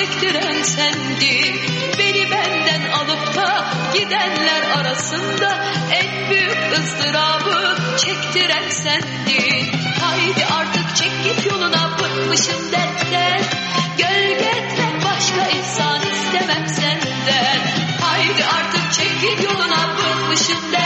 [SPEAKER 9] Çektiren sendin Beni benden alıp da gidenler arasında En büyük ızdırabı çektiren sendin Haydi artık çek git yoluna bıkmışım dertten. Gölge etme başka ihsan istemem senden. Haydi artık çek git yoluna bıkmışım dertten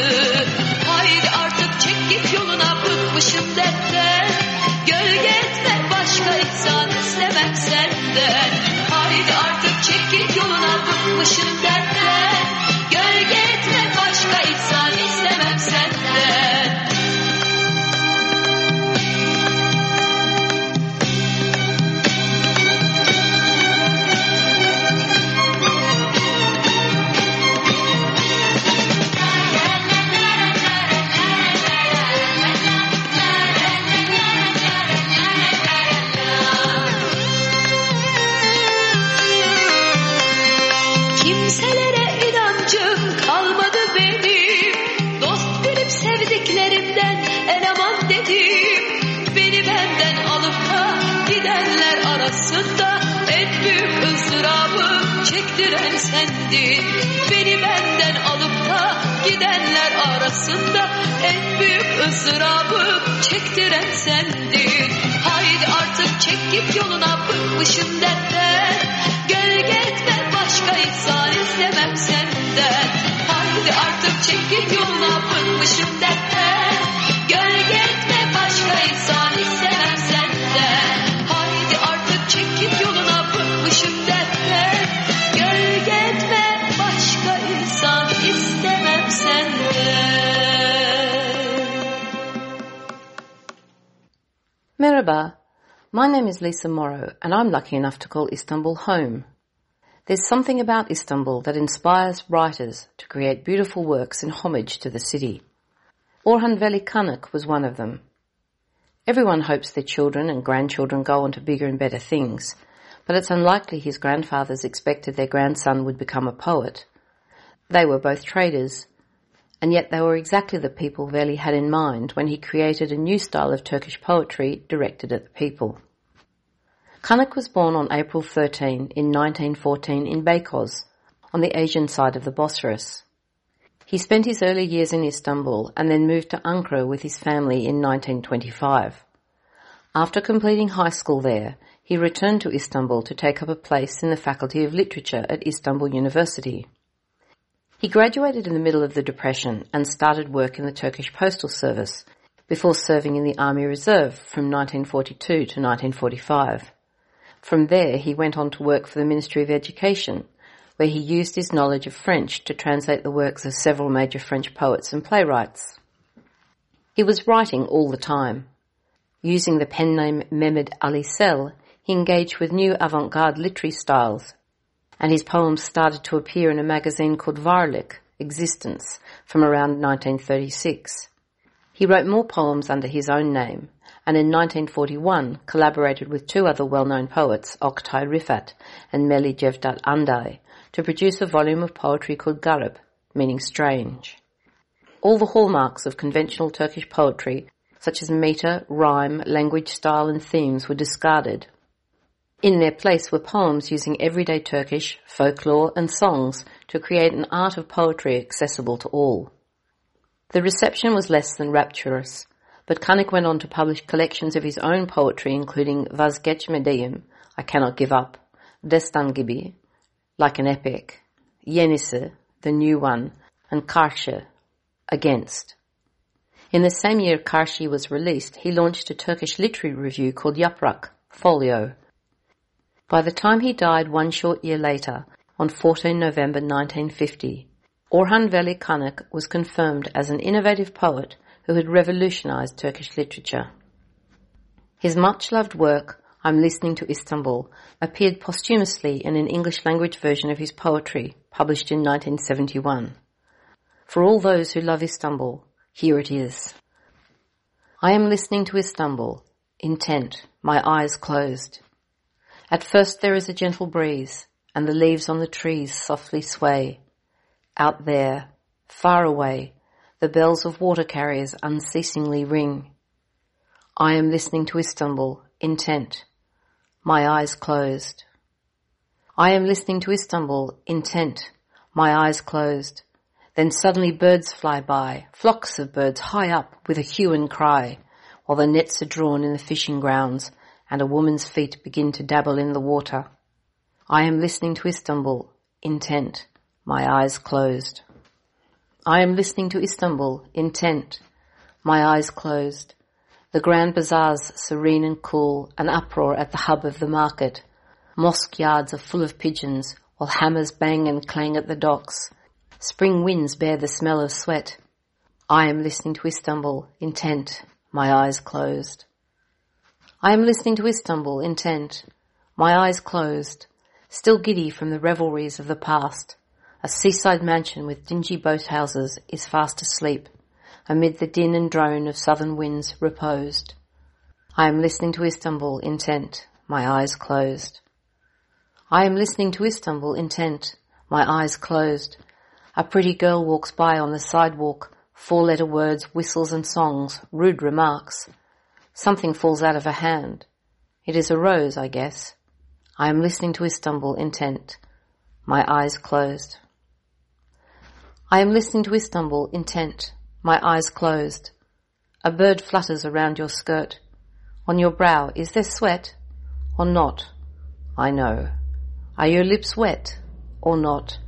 [SPEAKER 9] verdiği
[SPEAKER 10] my name is Lisa Morrow and I'm lucky enough to call Istanbul home. There's something about Istanbul that inspires writers to create beautiful works in homage to the city. Orhan Veli Kanık was one of them. Everyone hopes their children and grandchildren go on to bigger and better things, but it's unlikely his grandfathers expected their grandson would become a poet. They were both traders, and yet they were exactly the people Veli had in mind when he created a new style of Turkish poetry directed at the people. Kanık was born on April 13 in 1914 in Beykoz, on the Asian side of the Bosphorus. He spent his early years in Istanbul and then moved to Ankara with his family in 1925. After completing high school there, he returned to Istanbul to take up a place in the Faculty of Literature at Istanbul University. He graduated in the middle of the Depression and started work in the Turkish Postal Service before serving in the Army Reserve from 1942 to 1945. From there, he went on to work for the Ministry of Education, where he used his knowledge of French to translate the works of several major French poets and playwrights. He was writing all the time. Using the pen name Mehmed Ali Sel, he engaged with new avant-garde literary styles, and his poems started to appear in a magazine called Varlik, Existence, from around 1936. He wrote more poems under his own name, and in 1941 collaborated with two other well-known poets, Oktay Rifat and Melih Cevdet Anday, to produce a volume of poetry called Garib, meaning strange. All the hallmarks of conventional Turkish poetry, such as meter, rhyme, language style and themes were discarded. In their place were poems using everyday Turkish, folklore and songs to create an art of poetry accessible to all. The reception was less than rapturous, but Kanik went on to publish collections of his own poetry including Vazgeçmediğim, I Cannot Give Up, Destan Gibi, Like an Epic, Yenisi, The New One, and Karşı, Against. In the same year Karşı was released, he launched a Turkish literary review called Yaprak, Folio. By the time he died one short year later, on 14 November 1950, Orhan Veli Kanık was confirmed as an innovative poet who had revolutionized Turkish literature. His much-loved work, I'm Listening to Istanbul, appeared posthumously in an English language version of his poetry, published in 1971. For all those who love Istanbul, here it is. I am listening to Istanbul, intent, my eyes closed. At first there is a gentle breeze, and the leaves on the trees softly sway. Out there, far away, the bells of water carriers unceasingly ring. I am listening to Istanbul, intent, my eyes closed. I am listening to Istanbul, intent, my eyes closed. Then suddenly birds fly by, flocks of birds high up with a hue and cry, while the nets are drawn in the fishing grounds and a woman's feet begin to dabble in the water. I am listening to Istanbul, intent, my eyes closed. I am listening to Istanbul, intent, my eyes closed. The grand bazaars serene and cool, an uproar at the hub of the market. Mosque yards are full of pigeons, while hammers bang and clang at the docks. Spring winds bear the smell of sweat. I am listening to Istanbul, intent, my eyes closed. I am listening to Istanbul, intent, my eyes closed, still giddy from the revelries of the past. A seaside mansion with dingy boathouses is fast asleep, amid the din and drone of southern winds reposed. I am listening to Istanbul, intent, my eyes closed. I am listening to Istanbul, intent, my eyes closed, a pretty girl walks by on the sidewalk, four-letter words, whistles and songs, rude remarks. Something falls out of her hand. It is a rose, I guess. I am listening to Istanbul intent, my eyes closed. I am listening to Istanbul intent, my eyes closed. A bird flutters around your skirt. On your brow, is there sweat or not? I know. Are your lips wet or not?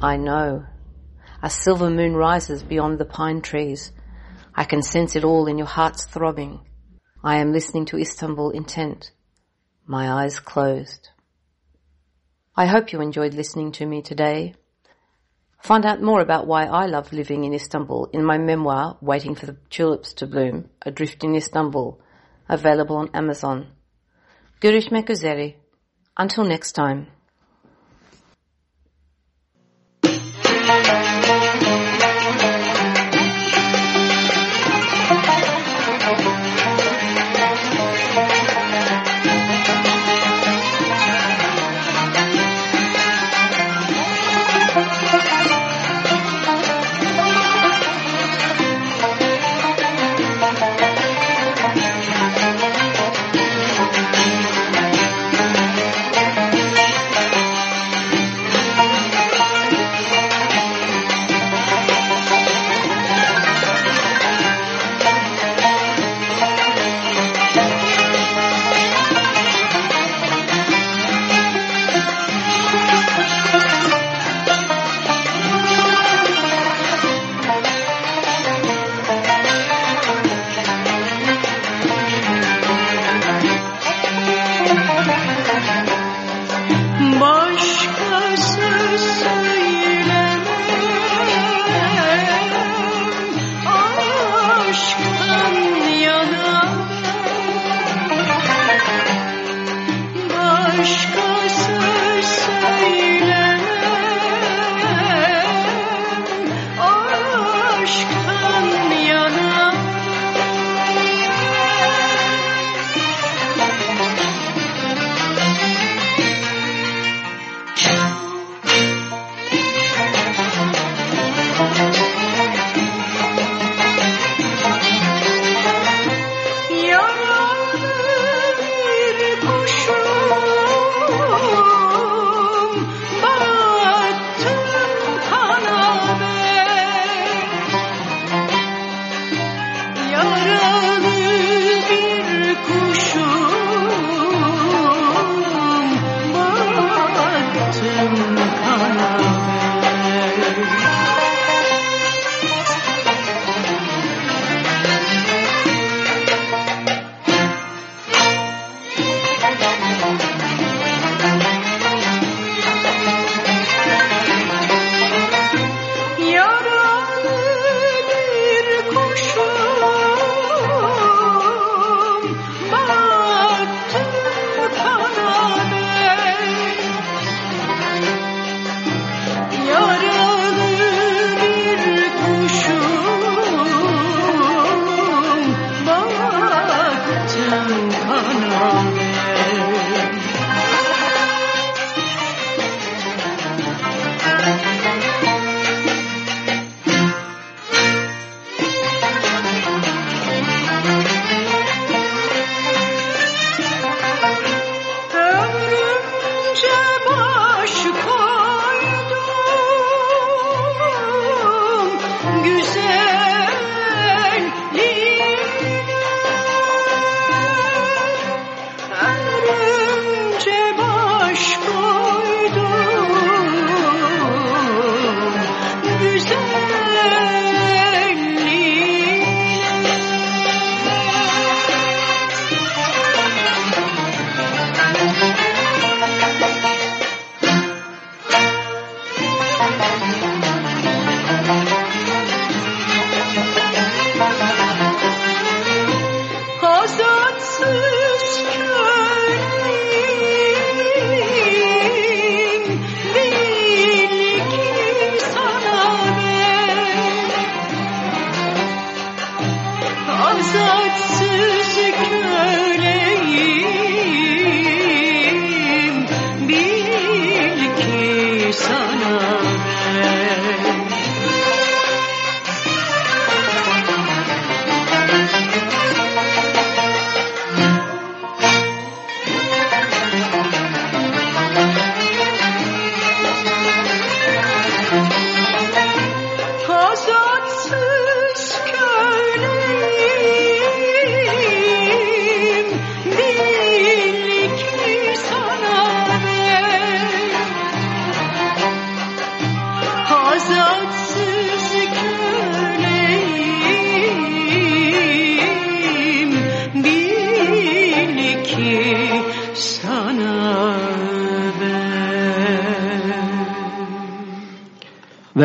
[SPEAKER 10] I know. A silver moon rises beyond the pine trees. I can sense it all in your heart's throbbing. I am listening to Istanbul intent, my eyes closed. I hope you enjoyed listening to me today. Find out more about why I love living in Istanbul in my memoir, Waiting for the Tulips to Bloom, Adrift in Istanbul, available on Amazon. Görüşmek üzere. Until next time.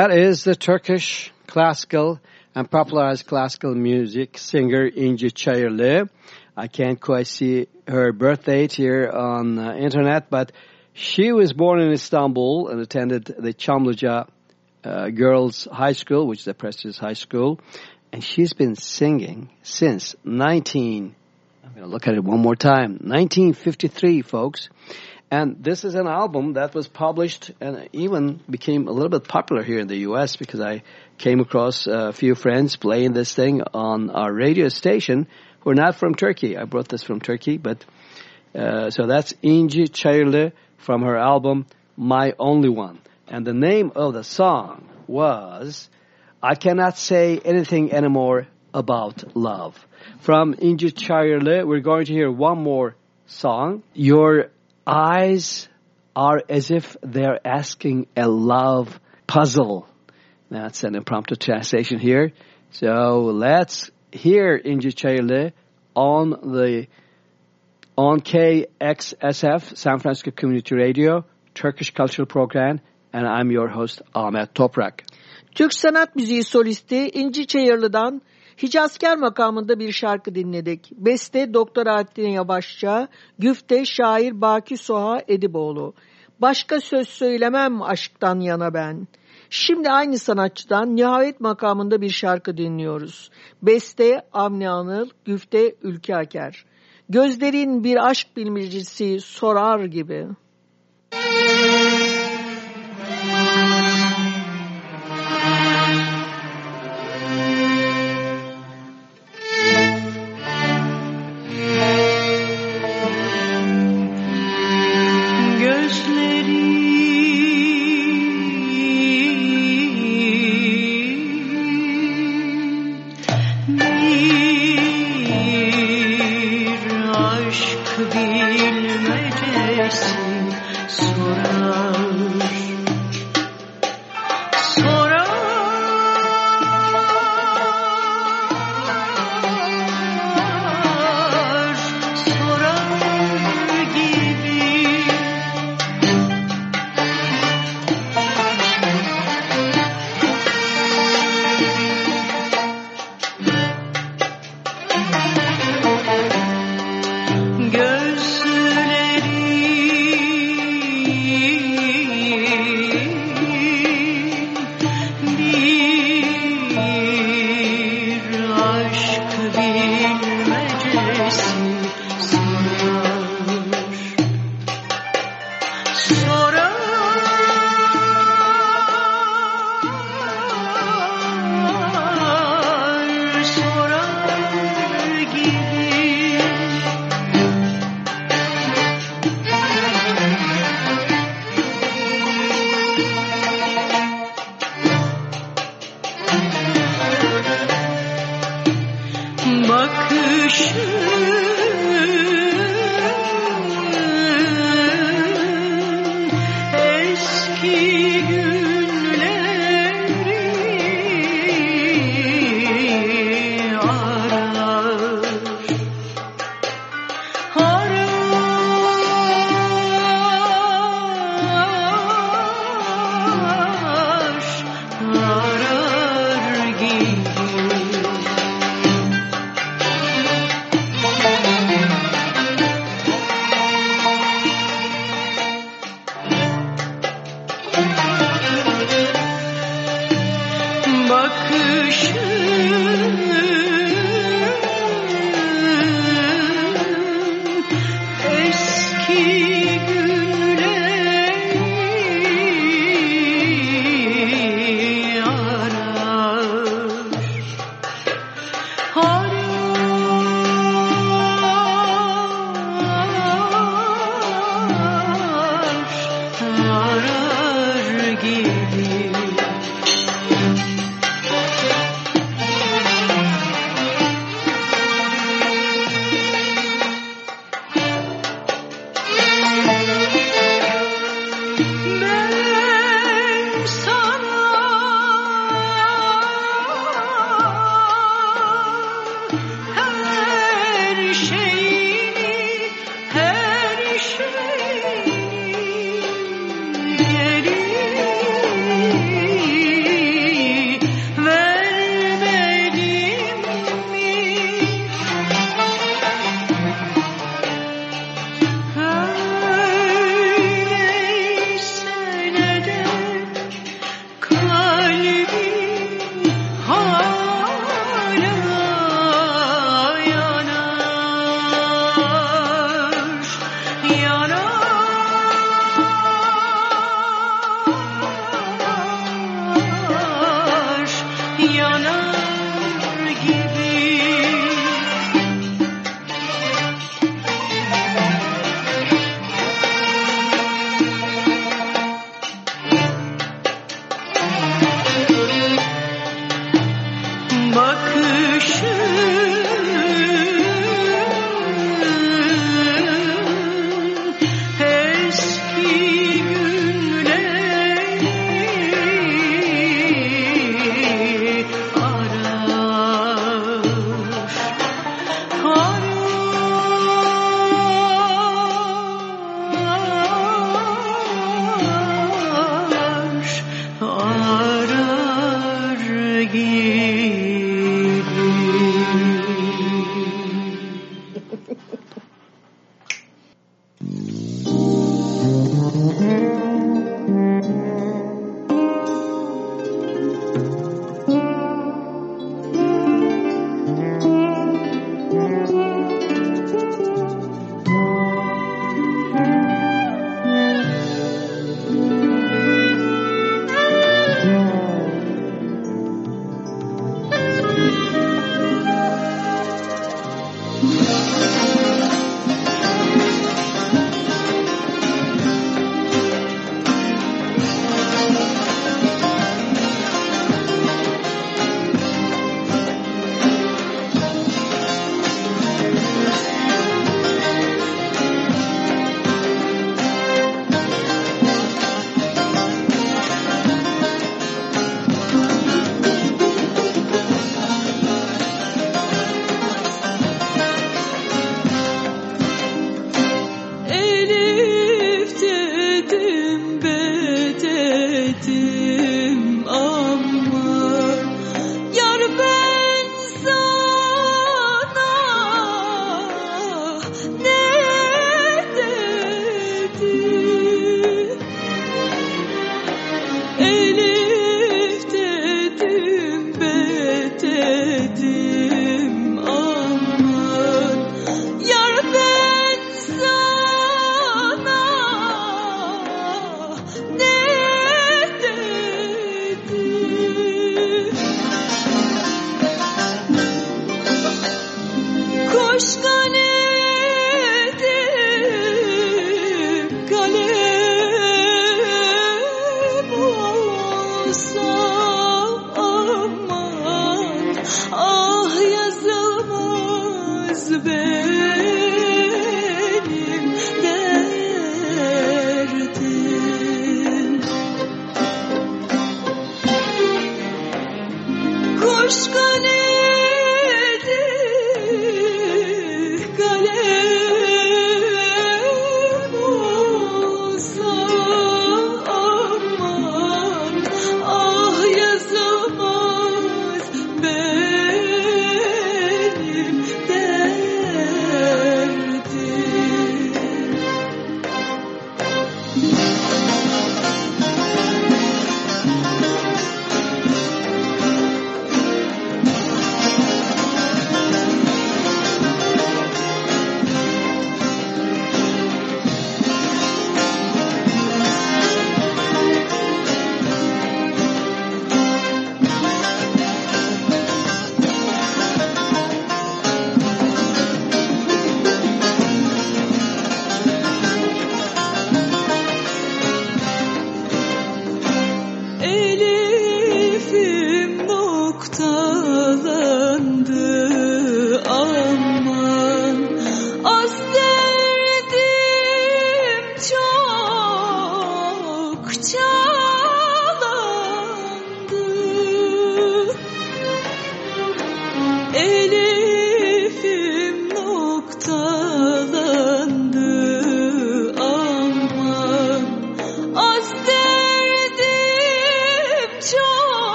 [SPEAKER 1] That is the Turkish classical and popularized classical music singer Inci Çayırlı. I can't quite see her birth date here on uh, internet, but she was born in Istanbul and attended the Çamlıca uh, Girls High School, which is a prestigious high school, and she's been singing since 19. I'm going to look at it one more time. 1953, folks. And this is an album that was published and even became a little bit popular here in the U.S. because I came across a few friends playing this thing on our radio station who are not from Turkey. I brought this from Turkey, but uh, so that's Inci Çayırlı from her album My Only One. And the name of the song was I Cannot Say Anything Anymore About Love. From Inci Çayırlı, we're going to hear one more song. Your eyes are as if they're asking a love puzzle. That's an impromptu translation here. So let's hear Inci Çayırlı on the on KXSF, San Francisco Community Radio, Turkish Cultural Program, and I'm your host Ahmet Toprak.
[SPEAKER 2] Türk sanat müziği solisti İnci Çayırlı'dan Hicazkar makamında bir şarkı dinledik. Beste Doktor Alaaddin Yavaşça, güfte şair Baki Soha Ediboğlu. Başka söz söylemem aşktan yana ben. Şimdi aynı sanatçıdan nihayet makamında bir şarkı dinliyoruz. Beste Avni Anıl, güfte Ülke. Gözlerin bir aşk bilmecisi sorar gibi.
[SPEAKER 7] Bir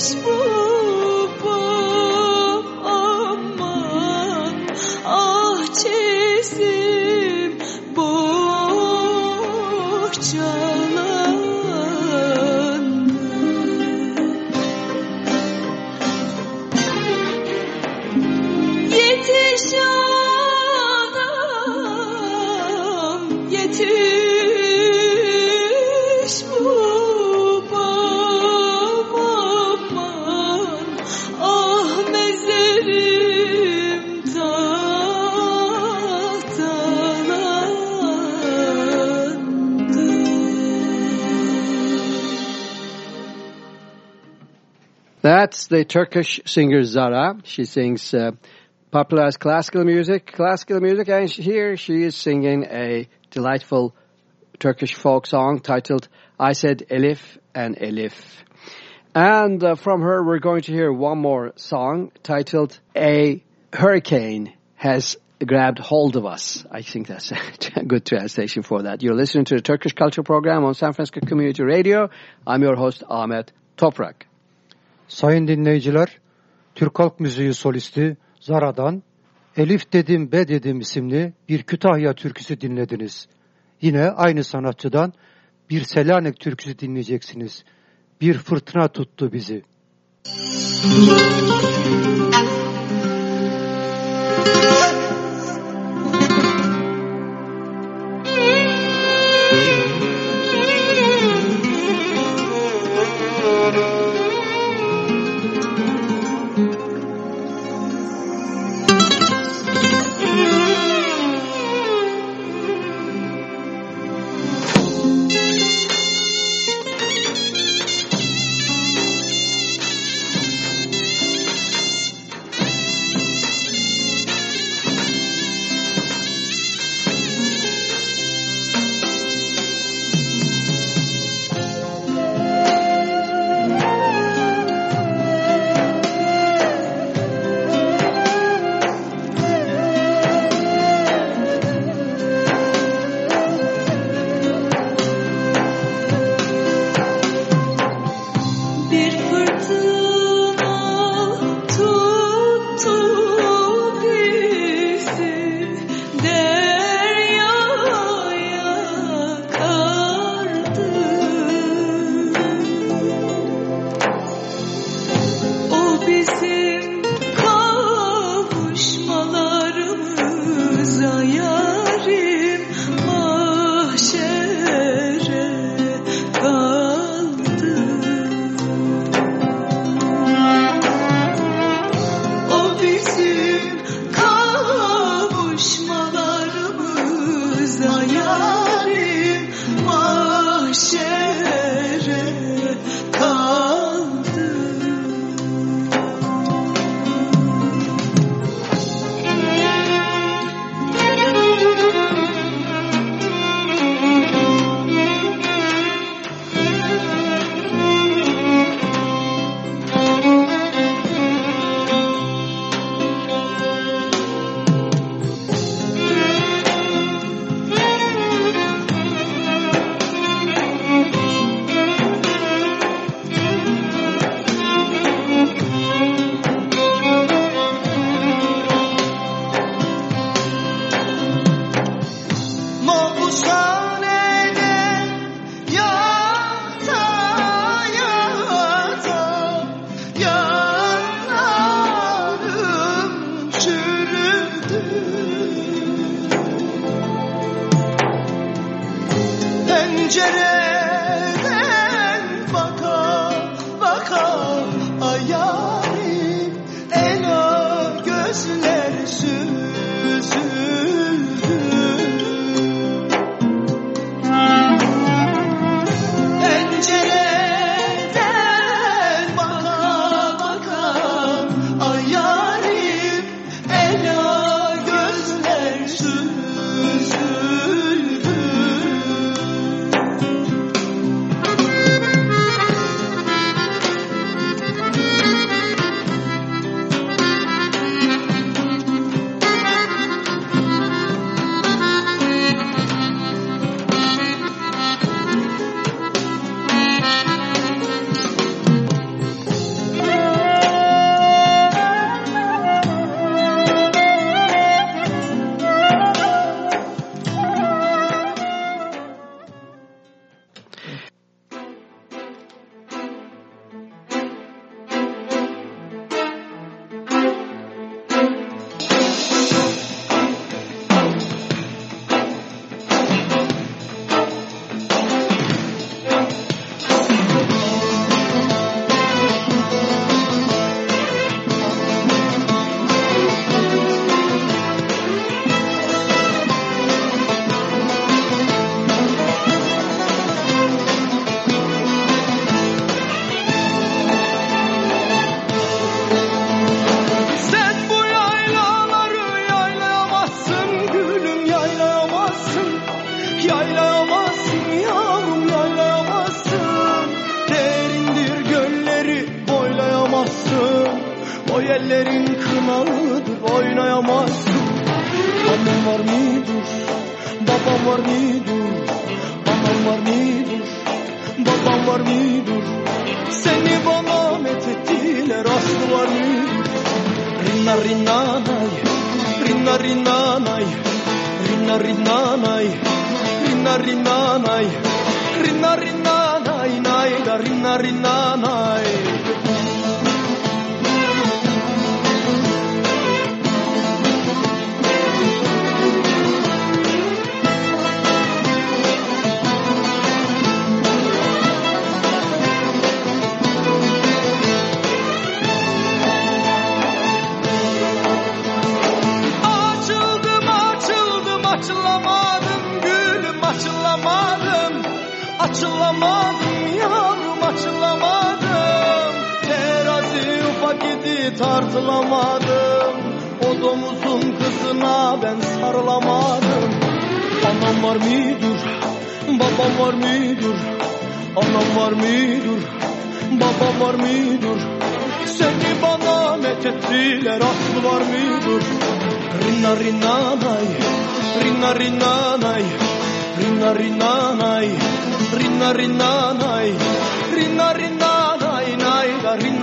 [SPEAKER 7] yetiş
[SPEAKER 1] the Turkish singer Zara. She sings uh, popularized classical music, classical music, and here she is singing a delightful Turkish folk song titled I Said Elif and Elif. And uh, from her we're going to hear one more song titled A Hurricane Has Grabbed Hold of Us. I think that's a good translation for that. You're listening to the Turkish Culture Program on San Francisco Community Radio. I'm your host Ahmet Toprak.
[SPEAKER 3] Sayın dinleyiciler, Türk Halk Müziği solisti Zara'dan Elif Dedim Be Dedim isimli bir Kütahya türküsü dinlediniz. Yine aynı sanatçıdan bir Selanik türküsü dinleyeceksiniz. Bir fırtına tuttu bizi.
[SPEAKER 7] Bir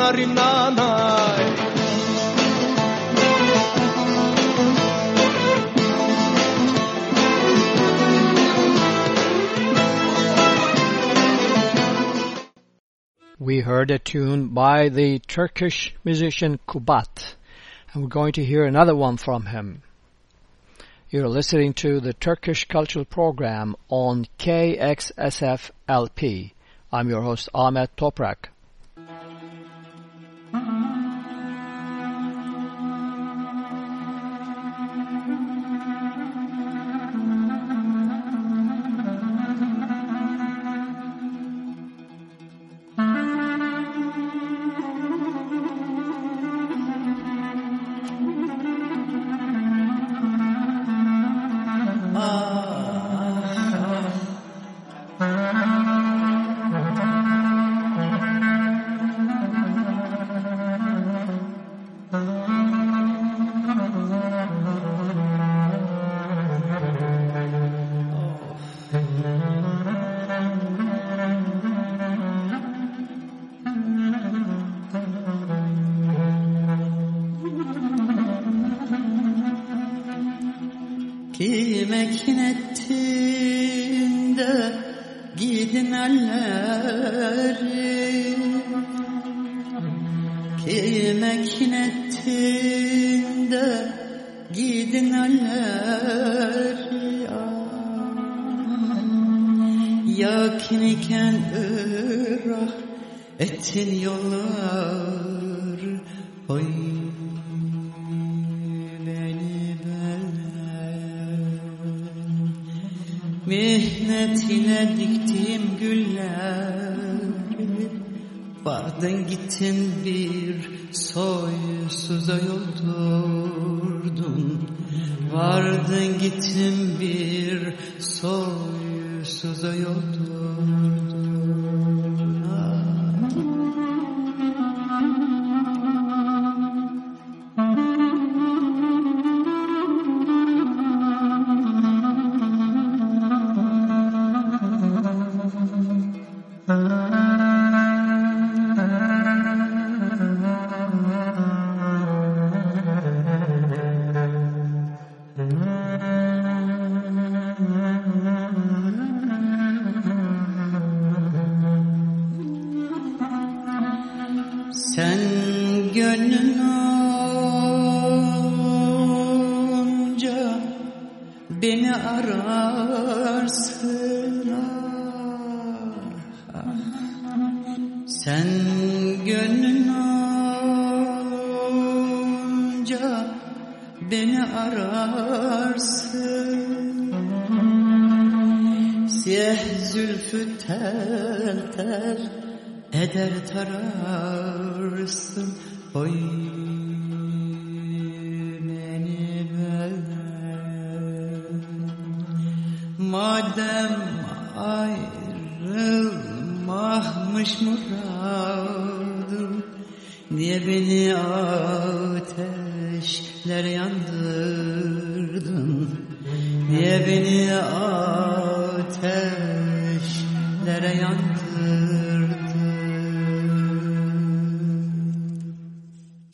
[SPEAKER 11] We heard a tune by the Turkish musician Kubat, and we're going to hear another one from him. You're listening to the Turkish Cultural Program on KXSFLP. I'm your host Ahmet Toprak. Mm-hmm.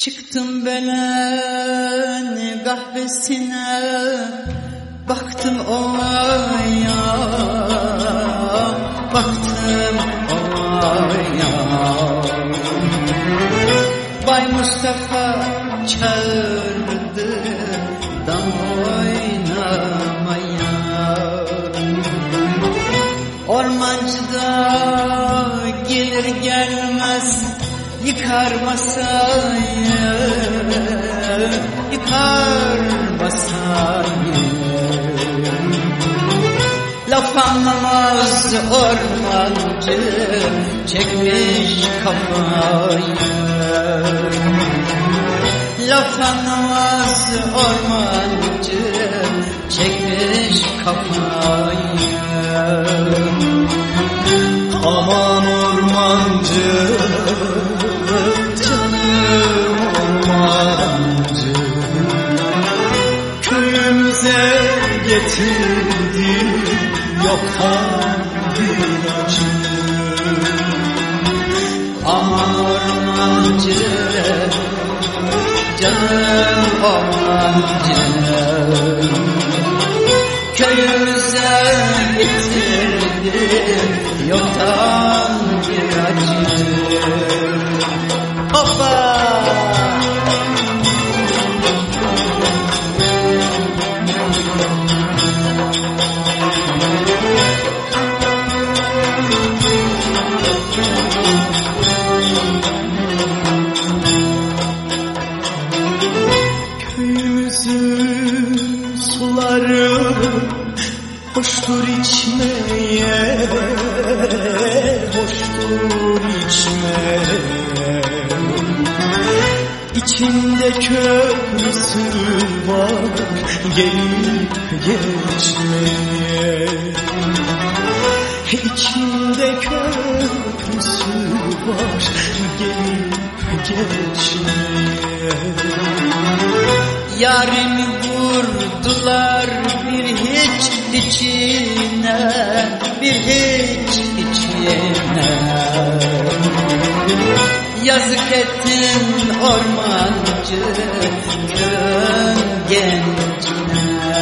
[SPEAKER 11] Çıktım belen kahvesine Baktım olaya. Baktım olaya. Bay Mustafa çağırdı Dam oynamaya. Ormancıda gelir gelmez Yıkar masayı Yıkar masayı Laf anlamaz ormancı Çekmiş kafayı Laf anlamaz ormancı Çekmiş kafayı.
[SPEAKER 12] Aman ormancı Canım ormancı. Köyümüze getirdi Yoktan bir acı.
[SPEAKER 11] Aman ormancı Canım ormancı Köyümüze getirdi Yoktan bir acı
[SPEAKER 12] İçinde köprüsü var Gelip geçmeye. İçinde köprüsü var Gelip geçmeye.
[SPEAKER 11] Yarimi vurdular bir hiç içine Bir hiç içine Yazık ettin ormancı köyün gencine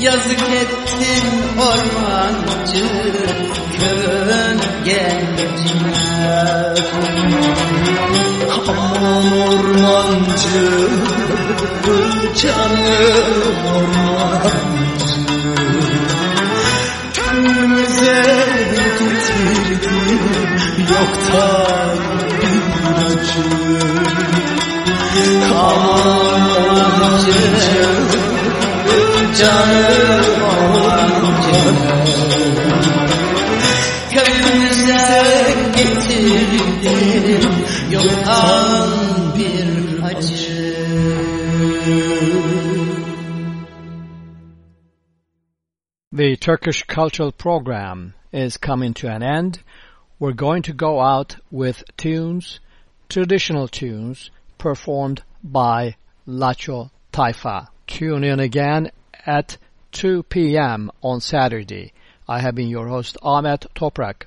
[SPEAKER 11] Yazık ettin ormancı köyün gencine
[SPEAKER 12] Aman ormancı Canım ormancı
[SPEAKER 8] The Turkish cultural program is coming to an end. We're going to go out with tunes, traditional tunes, performed by Laço Tayfa. Tune in again at 2 p.m. on Saturday. I have been your host Ahmet Toprak.